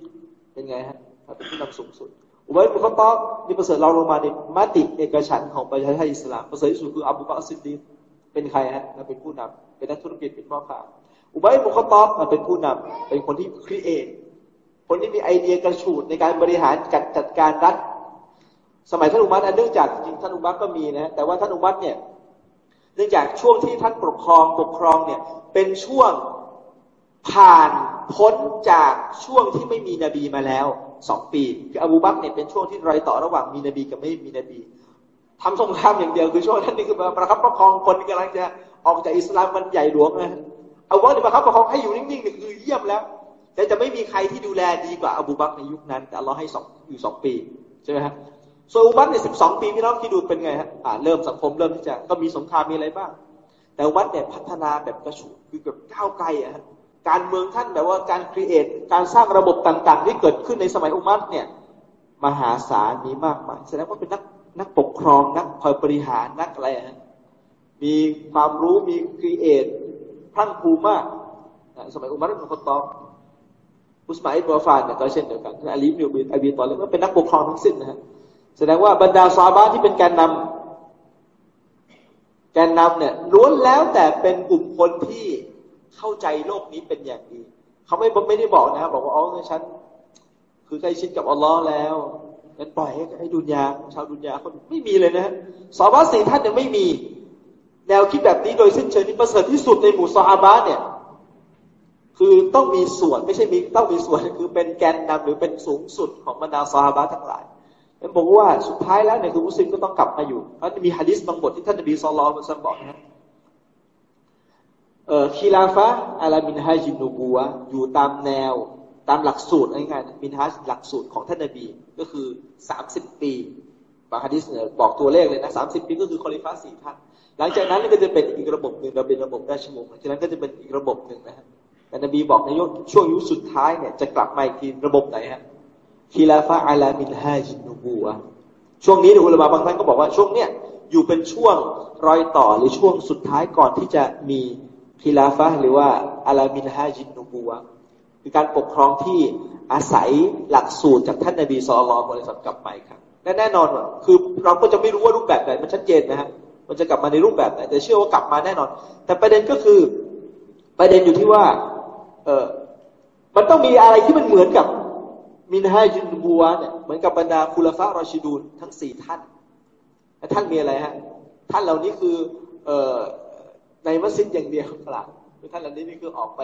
Speaker 2: เป็นไงฮะท่านเป็นผู้นำสูงสุดอุบัยบุคตอบนี่ประเสริฐเราลงมาในมติเอกฉันของประชาชาติอิสลามประเสริฐที่สุดคืออบูบักซิดดีกเป็นใครฮะเป็นผู้นำเป็นนักธุรกิจเป็นพ่อค้าอุบัยบุคตอบเป็นผู้นำเป็นคนที่ครีเอทคนที่มีไอเดียกระชูดในการบริหารจัดจัดการรัฐสมัยท่านอุมัตเนื่องจากจริงท่านอุมัตก็มีนะแต่ว่าท่านอุมัตเนี่ย นื่องจากช่วงที่ท่านปกครองปกครองเนี่ยเป็นช่วงผ่านพ้นจากช่วงที่ไม่มีนบีมาแล้วสองปีคืออบูบักเนี่ยเป็นช่วงที่รอยต่อระหว่างมีนบีกับไม่มีนบีทำสงครามอย่างเดียวคือช่วงนั้นนี่คือประคับประคองคนที่กำลังจะออกจากอิสลามมันใหญ่หลวงนะอาบักเนี่ยประคับประคองให้อยู่นิ่งๆนี่คือเยี่ยมแล้วแต่จะไม่มีใครที่ดูแลดีกว่าอบูบักในยุคนั้น แต่เราให้สองอยู่สองปีใช่ไหมฮะ โซอุบัตเนี่ยสิบสองปีพี่น้องที่ดูเป็นไงฮะอ่าเริ่มสังคมเริ่มที่จะก็มีสงครามมีอะไรบ้าง แต่วัดเนี่ยพัฒนาแบบกระฉุคือแบบก้าวไกลอะการเมืองท่านแบบว่าการครีเอทการสร้างระบบต่างๆ ที่เกิดขึ้นในสมัยอุมัตเนี่ยมหาศาลมีมากมายแสดงว่าเป็นนักนักปกครองนักคอยบริหารนักอะไรฮะมีความรู้มีครีเอทพรั่งภูมากสมัยอุมัรเป็นคนตอบอุสมาอิบรฟานเนี่ยก็เช่นเดียวกันอาลีบิวบินอบีตอนเลก็เป็นนักปกครองทั้งสิ้นนะฮะ แสดงว่าบรรดาซาบะที่เป็นแกนนำแกนนำเนี่ยล้วนแล้วแต่เป็นกลุ่มคนที่เข้าใจโลกนี้เป็นอย่างดีเขาไม่ไม่ได้บอกนะครับบอกว่าอ๋อฉัน คือใกล้ชิดกับอัลลอฮ์แล้วงั้นปล่อยให้ให้ดุนยาชาวดุนยาคนไม่มีเลยนะซาบะสี่ท่านยังไม่มี แนวคิดแบบนี้โดยสิ้นเชิงนี่ประเสริฐที่สุดในหมู่ซาบะเนี่ยคือต้องมีส่วนไม่ใช่มีต้องมีส่วนคือเป็นแกนนำหรือเป็นสูงสุดของบรรดาซาบะทั้งหลาย แล้วบอกว่าสุดท้ายแล้วเนี่ยคือมุสลิมก็ต้องกลับมาอยู่เพราะมีฮะดิษบางบทที่ท่านนบีสุลต่านบอกนะเอ่อคีลาฟะعلى منهاج النبوة อยู่ตามแนวตามหลักสูตรง่ายๆ منهاج หลักสูตรของท่านนบีก็คือสามสิบปีบางฮะดิษเนี่ยบอกตัวเลขเลยนะสามสิบปีก็คือคอลิฟ้าสี่ท่านหลังจากนั้นก็จะเป็นอีกระบบหนึ่งเราเป็นระบบราชวงศ์หลังจากนั้นก็จะเป็นอีกระบบหนึ่งนะฮะแต่นบีบอกในช่วงยุคสุดท้ายเนี่ยจะกลับมาอีกทีระบบไหนฮะ خلافة على منهاج النبوة ช่วงนี้อุลามะบางท่านก็บอกว่าช่วงเนี้ยอยู่เป็นช่วงรอยต่อหรือช่วงสุดท้ายก่อนที่จะมีคีลาฟะหรือว่าอาลามินฮาจินูบูะคือการปกครองที่อาศัยหลักสูตรจากท่านนบีสุลต่านบริษัทกลับไปครับและแน่นอนว่าคือเราก็จะไม่รู้ว่ารูปแบบไหนมันชัดเจนนะฮะมันจะกลับมาในรูปแบบไหนแต่เชื่อว่ากลับมาแน่นอน แต่ประเด็นก็คือประเด็นอยู่ที่ว่า เออมันต้องมีอะไรที่มันเหมือนกับ มินฮาจินบัวเนี่ยเหมือนกับบรรดาคุลฟะรอชิดูนทั้งสี่ท่านท่านมีอะไรฮะท่านเหล่านี้คือเออในมัสยิดอย่างเดียวเปล่าคือท่านเหล่านี้นี่คือออกไป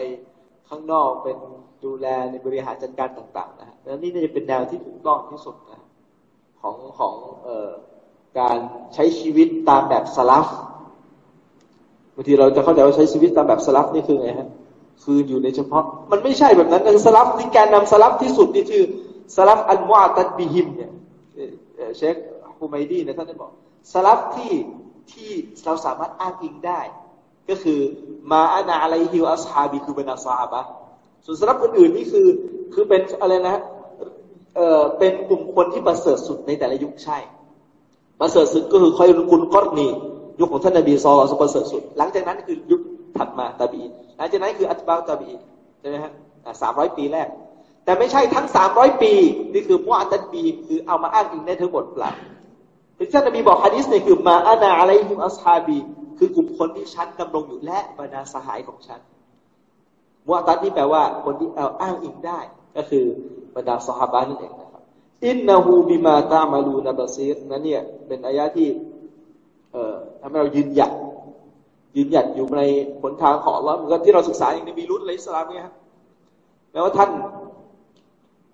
Speaker 2: ข้างนอกเป็นดูแลในบริหารจัดการต่าง ๆ นะฮะแล้วนี่น่าจะเป็นแนวที่ถูกต้องที่สุดนะของของเอ่อการใช้ชีวิตตามแบบสลับบางทีเราจะเข้าใจว่าใช้ชีวิตตามแบบสลับนี่คือไงฮะ คืออยู่ในเฉพาะ มันไม่ใช่แบบนั้นสลับที่แกนนำสลับที่สุดนี่คือสลับอันวาตัดบิหิมเนี่ยเชคฮุไมดีนี่ยท่านได้บอกสลับที่ที่เราสามารถอ้างอิงได้ ก็คือมาอานาอะไรฮิวอัสฮาบีคือบรรดาซาบะส่วนสลับอื่นๆนี่คือคือเป็นอะไรนะเออเป็นกลุ่มคนที่ประเสริฐสุดในแต่ละยุคใช่ ประเสริฐสุดก็คือคอยรุกุลกอรนียุคของท่านนบีซอลประเสริฐสุด หลังจากนั้นคือยุคถัดมาตาบี หลังจากนั้นคืออัตบาตาบีใช่ไหมฮะสามร้อยปีแรก แต่ไม่ใช่ทั้งสามร้อยปี นี่คือมุอัตันบีคือเอามาอ้างอิงได้ทั้งหมดเปล่าที่ท่านนบีบอกฮะดิษเนี่ยคือมาอานาอะไรฮิมอัสฮาบี คือกลุ่มคนที่ฉันดำรงอยู่และบรรดาสหายของฉันมุอัตันนี่แปลว่าคนที่เอาอ้างอิงได้ ก็คือบรรดาสหายนั่นเองนะครับอินนาหูบิมาตามาลูนบาซีรนั่นเนี่ยเป็นอายะที่เอ่อทำให้เรายืนหยัด ยืนหยัดอยู่ในผลทางของเราเหมือนกับที่เราศึกษาอย่างนบีรุตอะลัยสลามเนี่ยครับแม้ว่าท่าน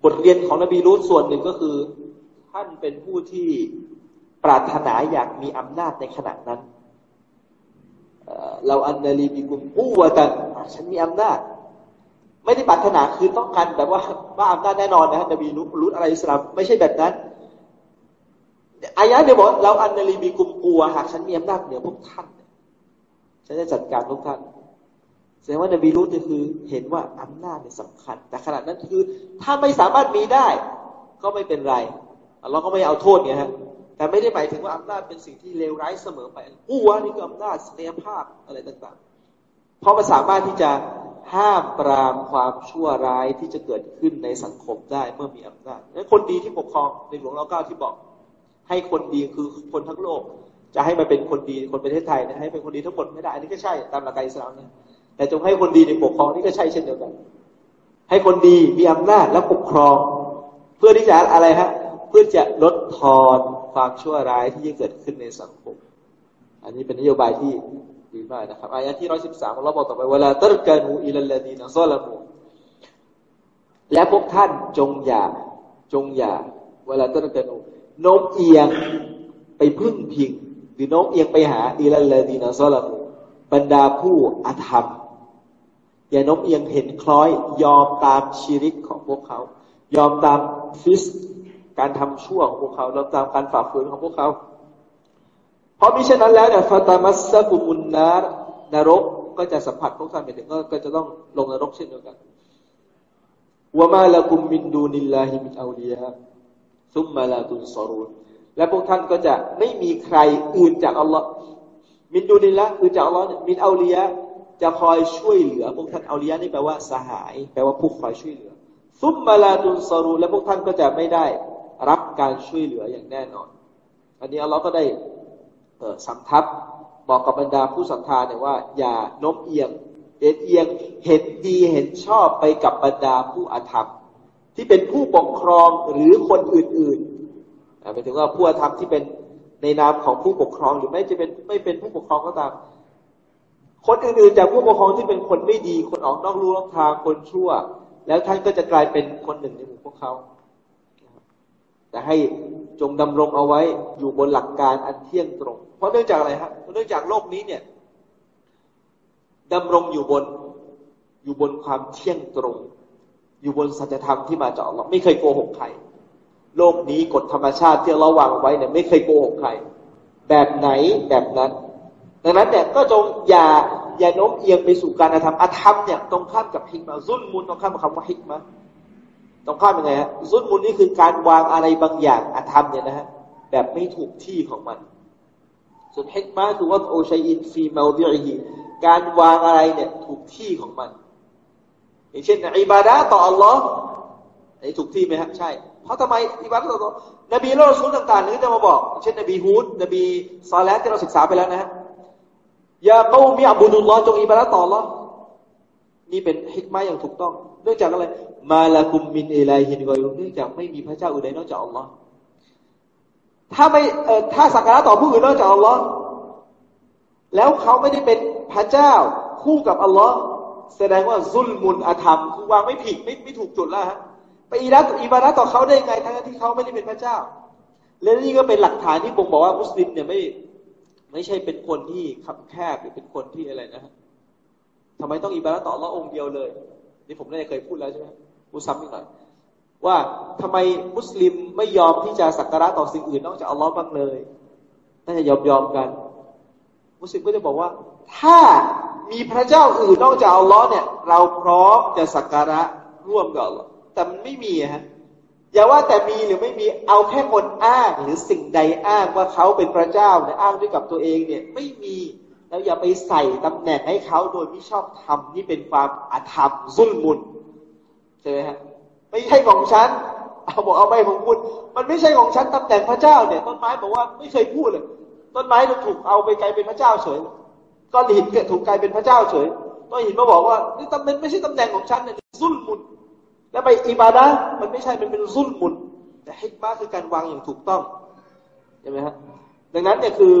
Speaker 2: บทเรียนของนบีรุตส่วนหนึ่งก็คือ ท่านเป็นผู้ที่ปรารถนาอยากมีอำนาจในขณะนั้นเราอันนาลีบีกุมอู้วตันฉันมีอำนาจ ไม่ได้ปรารถนาคือต้องการแบบว่าว่าอำนาจแน่นอนนะนบีรุตรุตอะไรสลามไม่ใช่แบบนั้นอายะเดี๋ยวบอกเราอันนาลีบีกุมกลัวหากฉันมีอำนาจเหนือพวกท่าน ฉันจะจัดการทุกท่านแสดงว่านบีรู้นี่คือเห็นว่าอำนาจเนี่ยสำคัญ แต่ขณะนั้นคือถ้าไม่สามารถมีได้ ก็ไม่เป็นไรเราก็ไม่เอาโทษเนี่ยฮะแต่ไม่ได้หมายถึงว่าอำนาจเป็นสิ่งที่เลวร้ายเสมอไปกู้ว่านี่คืออำนาจศักยภาพอะไรต่างๆ เพราะมันสามารถที่จะห้ามปรามความชั่วร้ายที่จะเกิดขึ้นในสังคมได้เมื่อมีอำนาจคนดีที่ปกครองในหลวงเราเก้าที่บอก ให้คนดีคือคนทั้งโลก จะให้มันเป็นคนดีคนประเทศไทยนะให้เป็นคนดีทั้งหมดไม่ได้อันนี้ก็ใช่ตามหลักการอิสลามนะแต่จงให้คนดีในปกครองนี่ก็ใช่เช่นเดียวกัน ให้คนดีมีอำนาจและปกครอง เพื่อที่จะอะไรฮะเพื่อจะลดทอนความชั่วร้ายที่จะเกิดขึ้นในสังคม อันนี้เป็นนโยบายที่ดีมากนะครับอายะที่ร้อยสิบสามเราบอกต่อไปเวลาตรกานูอิลลาดีนะซอลามูและพวกท่านจงอย่าจงอย่า เวลาตรกานูโน้มเอียงไปพึ่งพิงือโน้มเอียงไปหาอิลลาดีนะซอลามูบรรดาผู้อธรรม อย่าโน้มเอียงเห็นคล้อย ยอมตามชีริกของพวกเขา ยอมตามฟิสการทำชั่วของพวกเขายอมตามการฝ่าฝืนของพวกเขา เพราะมิฉะนั้นแล้วเนี่ยฟาตามัสซกุมุนนารนรกก็จะสัมผัสพวกท่านไปถึงก็จะต้องลงนรกเช่นเดียวกันวะมาละกุมมินดูนิลลาฮิมินอาลียะซุมมาลาตุนซอรูน และพวกท่านก็จะไม่มีใครอื่นจากอัลลอฮ์มินดูนิละคือจากอัลลอฮ์มินเอาลียจะคอยช่วยเหลือ พวกท่านเอาลียนี่แปลว่าสหาย แปลว่าผู้คอยช่วยเหลือ ซุมมาลาตุนซอรูและพวกท่านก็จะไม่ได้รับการช่วยเหลืออย่างแน่นอน อันนี้อัลลอฮ์ก็ได้สำทับบอกกับบรรดาผู้ศรัทธาเนี่ยว่า อย่าโน้มเอียงเอ็นเอียงเห็นดีเห็นชอบไปกับบรรดาผู้อาธรรม ที่เป็นผู้ปกครองหรือคนอื่นๆ หมายถึงว่าผู้อาธรรมที่เป็นในนามของผู้ปกครองหรือไม่จะเป็นไม่เป็นผู้ปกครองก็ตาม คนอื่นๆจากผู้ปกครองที่เป็นคนไม่ดี คนออกนอกลู่นอกทางคนชั่ว แล้วท่านก็จะกลายเป็นคนหนึ่งในหมู่พวกเขาแต่ให้จงดำรงเอาไว้อยู่บนหลักการอันเที่ยงตรง เพราะเนื่องจากอะไรครับเนื่องจากโลกนี้เนี่ยดำรงอยู่บนอยู่บนความเที่ยงตรง อยู่บนสัจธรรมที่มาจากเราไม่เคยโกหกใคร โลกนี้กฎธรรมชาติที่เราวางไว้เนี่ยไม่เคยโกหกใคร แบบไหนแบบนั้น ดังนั้นเนี่ยก็จงอย่าอย่าโน้มเอียงไปสู่การกระทำอธรรมเนี่ยตรงข้ามกับฮิกมาซุนมุนตรงข้ามกับคำว่าฮิกมาตรงข้ามยังไงฮะซุนมุนนี่คือการวางอะไรบางอย่างอธรรมเนี่ยนะฮะแบบไม่ถูกที่ของมัน ส่วนฮิกมาคือว่าโอชัยอินฟีมาดิฮีการวางอะไรเนี่ยถูกที่ของมัน อย่างเช่นอิบาดะต่ออัลลอฮ์ถูกที่ไหมครับใช่ เพราะทำไมอิบาดะต่อนบีแลซูลต่างๆนี่จะมาบอก เช่นนบีฮูดนบีซาเลที่เราศึกษาไปแล้วนะฮะยาเกามีอับุดุลลอฮ์จงอิบาดต่อลอนี่เป็นฮิกมาอย่างถูกต้อง เนื่องจากอะไร มาลากุมมินเอลัยฮินกอยุเนื่องจากไม่มีพระเจ้าอื่นใดนอกจากอัลลอฮ์ถ้าไม่เอ่อถ้าสักการะต่อผู้อื่นนอกจากอัลลอฮ์แล้วเขาไม่ได้เป็นพระเจ้าคู่กับอัลลอฮ์แสดงว่าซุลมุนอาธรรมคือวางไม่ผิดไม่ไม่ถูกจุดแล้วฮะ ไปอิรัตอิบาระต่อเขาได้ยังไงทั้งที่เขาไม่ได้เป็นพระเจ้า และนี่ก็เป็นหลักฐานที่ผมบอกว่ามุสลิมเนี่ยไม่ไม่ใช่เป็นคนที่คับแคบหรือเป็นคนที่อะไรนะฮะทำไมต้องอิบาระต่อละองค์เดียวเลย นี่ผมได้เคยพูดแล้วใช่ไหมพูดซ้ำอีกหน่อยว่าทำไมมุสลิมไม่ยอมที่จะสักการะต่อสิ่งอื่นนอกจากอัลลอฮ์บ้างเลยน่าจะยอมยอมกัน มุสลิมก็จะบอกว่า ถ้ามีพระเจ้าอื่นนอกจากอัลลอฮ์เนี่ย เราพร้อมจะสักการะร่วมกับอัลลอฮ์ แต่มันไม่มีฮะอย่าว่าแต่มีหรือไม่มีเอาแค่คนอ้างหรือสิ่งใดอ้างว่าเขาเป็นพระเจ้าเนี่ยอ้างด้วยกับตัวเองเนี่ยไม่มีแล้วอย่าไปใส่ตำแหน่งให้เขาโดยไม่ชอบทำนี่เป็นความอาธรรมซุลมุนใช่ไหมฮะไม่ใช่ของฉันเอาบอกเอาไปผมพูดมันไม่ใช่ของฉันตำแหน่งพระเจ้าเนี่ย ต้นไม้บอกว่าไม่เคยพูดเลย ต้นไม้ถูกเอาไปกลายเป็นพระเจ้าเฉยก้อนหินถูกกลายเป็นพระเจ้าเฉยต้นหินมาบอกว่านี่ตำแหน่งไม่ใช่ตำแหน่งของฉันเนี่ยซุลมุน แล้วไปอิบาดะมันไม่ใช่มันเป็นซุลมุนแต่ฮิกมาคือการวางอย่างถูกต้องใช่ไหมฮะดังนั้นเนี่ยคือ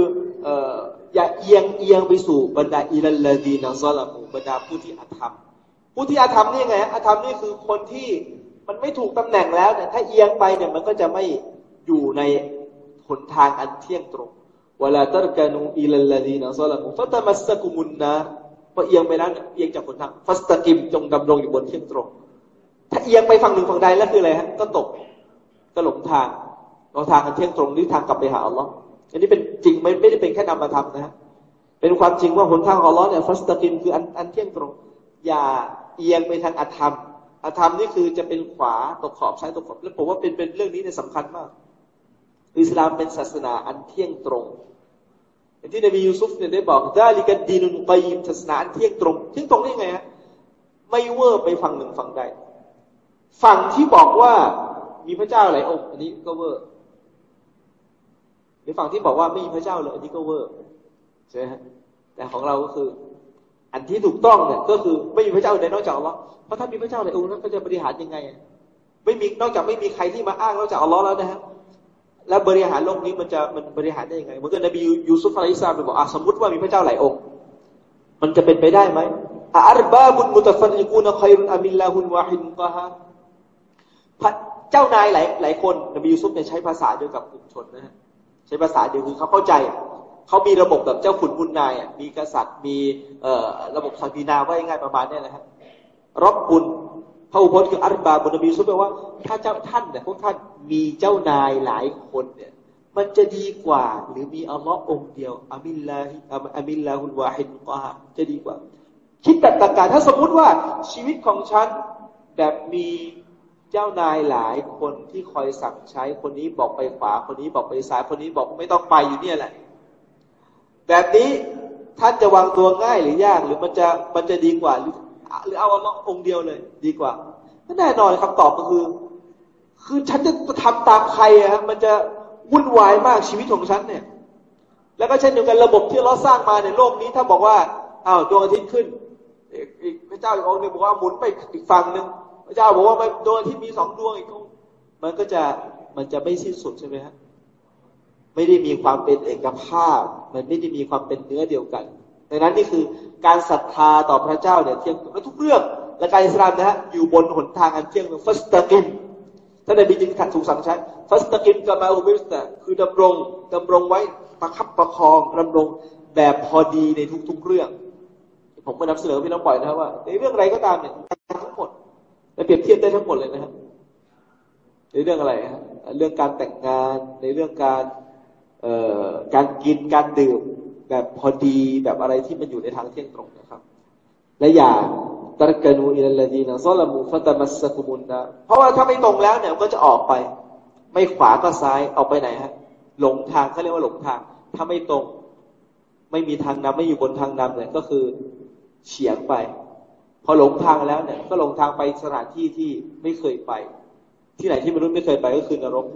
Speaker 2: อย่าเอียงเอียงไปสู่บรรดาอิลลาดีนัซอลามูบรรดาผู้ที่อาธรรม ผู้ที่อาธรรมนี่ไงอาธรรมนี่คือคนที่มันไม่ถูกตำแหน่งแล้วเนี่ยถ้าเอียงไปเนี่ยมันก็จะไม่อยู่ในหนทางอันเที่ยงตรงเวลาตรกานูอิลลาดีนัซอลามูฟัตมัสกุมุนนะพอเอียงไปแล้วเอียงจากหนทางฟัสตกิมจงดำรงอยู่บนเที่ยงตรง ถ้าเอียงไปฝั่งหนึ่งฝั่งใดแล้วคืออะไรฮะก็ตกก็หลงทางเราทางกันเที่ยงตรงนี่ทางกลับไปหาอัลลอฮ์อันนี้เป็นจริงไม่ไม่ได้เป็นแค่นำมาทำนะฮะเป็นความจริงว่าหนทางของอัลลอฮ์เนี่ยฟัสตกินคืออันอันเที่ยงตรง อย่าเอียงไปทางอธรรมอธรรมนี่คือจะเป็นขวาตกขอบซ้ายตกขอบแล้วผมว่าเป็นเป็นเรื่องนี้เนี่ยสำคัญมากอิสลามเป็นศาสนาอันเที่ยงตรงที่นบียูซุฟเนี่ยได้บอกดาลิกันดีนุนกยิมศาสนาอันเที่ยงตรงเที่ยงตรงได้ไงฮะไม่เวอร์ไปฝั่งหนึ่งฝั่งใด ฝั่งที่บอกว่ามีพระเจ้าหลายองค์อันนี้ก็เวอร์หรือฝั่งที่บอกว่าไม่มีพระเจ้าเลยอันนี้ก็เวอร์ใช่ไหมแต่ของเราก็คือ อันที่ถูกต้องเนี่ยก็คือไม่มีพระเจ้าใดนอกจากอัลลอฮ์เพราะถ้ามีพระเจ้าหลายองค์นั้นก็จะบริหารยังไง ไม่มีนอกจากไม่มีใครที่มาอ้างนอกจากอัลลอฮ์แล้วนะฮะแล้วบริหารโลกนี้มันจะมันบริหารได้ยังไงเหมือนกับนบียูซุฟอะลัยฮิสลามบอกอะสมมติว่ามีพระเจ้าหลายองค์ มันจะเป็นไปได้ไหมอาร์บาบุนมุตฟันยิกูนคอยรุนอามิลลาฮุนวาฮินกะฮะ เจ้านายหลายหลายคนนบียูซุฟเนี่ยใช้ภาษาเดียวกับกลุ่มชนนะฮะใช้ภาษาเดียวคือเขาเข้าใจเขามีระบบแบบเจ้าขุนบุญนายมีกษัตริย์มีเอ่อระบบสักีนาว่าง่ายประมาณนี้แหละฮะรบบุญพระอุปถคืออัลบาบุนบีซุปแปลว่า ถ้าเจ้าท่านเนี่ยพวกท่านมีเจ้านายหลายคนเนี่ยมันจะดีกว่า หรือมีอัลลอฮ์องเดียวอามิลลาฮิอามิลลาฮุลวาฮิดกาจะดีกว่า คิดแบบตะการถ้าสมมุติว่าชีวิตของฉันแบบมี เจ้านายหลายคนที่คอยสั่งใช้คนนี้บอกไปขวา คนนี้บอกไปซ้ายคนนี้บอกไม่ต้องไปอยู่เนี่ยแหละ แบบนี้ท่านจะวางตัวง่ายหรือยาก หรือมันจะมันจะดีกว่า หรือหรือเอาอัลลอฮ์องเดียวเลย ดีกว่าแน่นอนคำตอบก็คือ คือฉันจะทำตามใครอะมันจะวุ่นวายมากชีวิตของฉันเนี่ย แล้วก็เช่นเดียวกันระบบที่เราสร้างมาในโลกนี้ถ้าบอกว่าอ้าวดวงอาทิตย์ขึ้นอีกพระเจ้าอีกองค์หนึ่งบอกว่าหมุนไปอีกฝั่งหนึ่ง ระเจ้าบอกว่าดวงทิตย์มีสองดวงอีกมันก็จะมันจะไม่สิ้นสุดใช่ไหมฮะไม่ได้มีความเป็นเอกภาพ มันไม่ได้มีความเป็นเนื้อเดียวกันดังนั้นนี่คือการศรัทธาต่อพระเจ้าเนี่ยเที่ยงและทุกเรื่องและการอิสลามนะฮะอยู่บนหนทางอันเที่ยงตรงฟัสตะกิมท่านในบิจึงขัดถูกสั่งใช้ฟัสตะกิมกับมาอุบิสตะคือดำรงดำรงไว้ประคับประคองดำรงแบบพอดีในทุกๆเรื่อง ผมก็นำเสนอพี่น้องปล่อยนะครับว่า ในเรื่องอะไรก็ตามเนี่ย ทั้งหมดในเปรียบเทียบได้ทั้งหมดเลยนะครับในเรื่องอะไรฮะเรื่องการแต่งงานในเรื่องการเอ่อการกินการดื่มแบบพอดีแบบอะไรที่มันอยู่ในทางเที่ยงตรงนะครับ และอย่าตรกนูอิลลดีนะซอลมูฟัตมัสกุมุนนะเพราะว่าถ้าไม่ตรงแล้วเนี่ยก็จะออกไป ไม่ขวาก็ซ้ายออกไปไหนฮะหลงทางเขาเรียกว่าหลงทาง ถ้าไม่ตรง ไม่มีทางนำไม่อยู่บนทางนำเนี่ยก็คือเฉียงไป พอหลงทางแล้วเนี่ย ก็หลงทางไปสถานที่ที่ไม่เคยไป ที่ไหนที่มนุษย์ไม่เคยไปก็คือนรก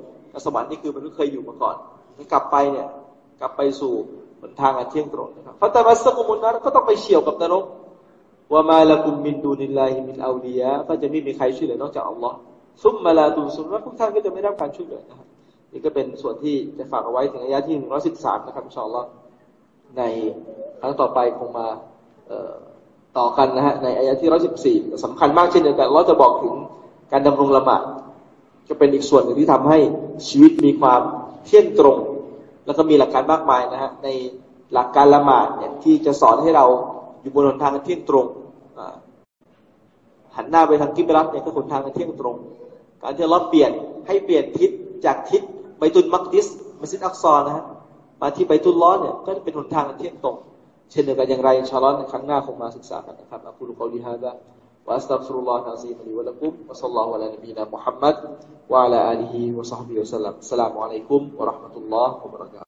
Speaker 2: สวรรค์นี่คือมนุษย์เคยอยู่มาก่อนกลับไปเนี่ย กลับไปสู่หนทางอันเที่ยงตรงนะครับفتمسكم النار นั้นก็ต้องไปเฉียวกับนรก وما لكم من دون الله من أولياء ก็จะไม่มีใครช่วยเหลือนอกจากอัลลอฮ์ثم لا تنصرون แล้วพวกท่านก็จะไม่ได้รับการช่วยเหลือนะครับนี่ก็เป็นส่วนที่จะฝากเอาไว้ถึงอายะที่หนึ่งร้อยสิบสามนะครับอินชาอัลลอฮ์ในครั้งต่อไปคงมา ต่อกันนะฮะในอายะที่ร้อยสิบสี่สำคัญมากเช่นเดียวกันเราจะบอกถึงการดำรงละหมาดจะเป็นอีกส่วนหนึ่งที่ทำให้ชีวิตมีความเที่ยงตรง แล้วก็มีหลักการมากมายนะฮะในหลักการละหมาดเนี่ยที่จะสอนให้เราอยู่บนหนทางเที่ยงตรงหันหน้าไปทางกิบลัตเนี่ยก็หนทางเที่ยงตรง การที่เราเปลี่ยนให้เปลี่ยนทิศจากทิศไปตุนมักดิสมัสยิดอักซอนะฮะมาที่ไปตุนล้อเนี่ยก็จะเป็นหนทางเที่ยงตรง เช่นเดียวกันอย่างไรชาลอนในครั้งหน้าคงมาศึกษากันนะครับอัลลอฮฺลิฮะดะ وأستغفر الله العظيم لي ولكم وصلى الله على نبينا محمد وعلى آله وصحبه وسلم السلام عليكم ورحمة الله وبركاته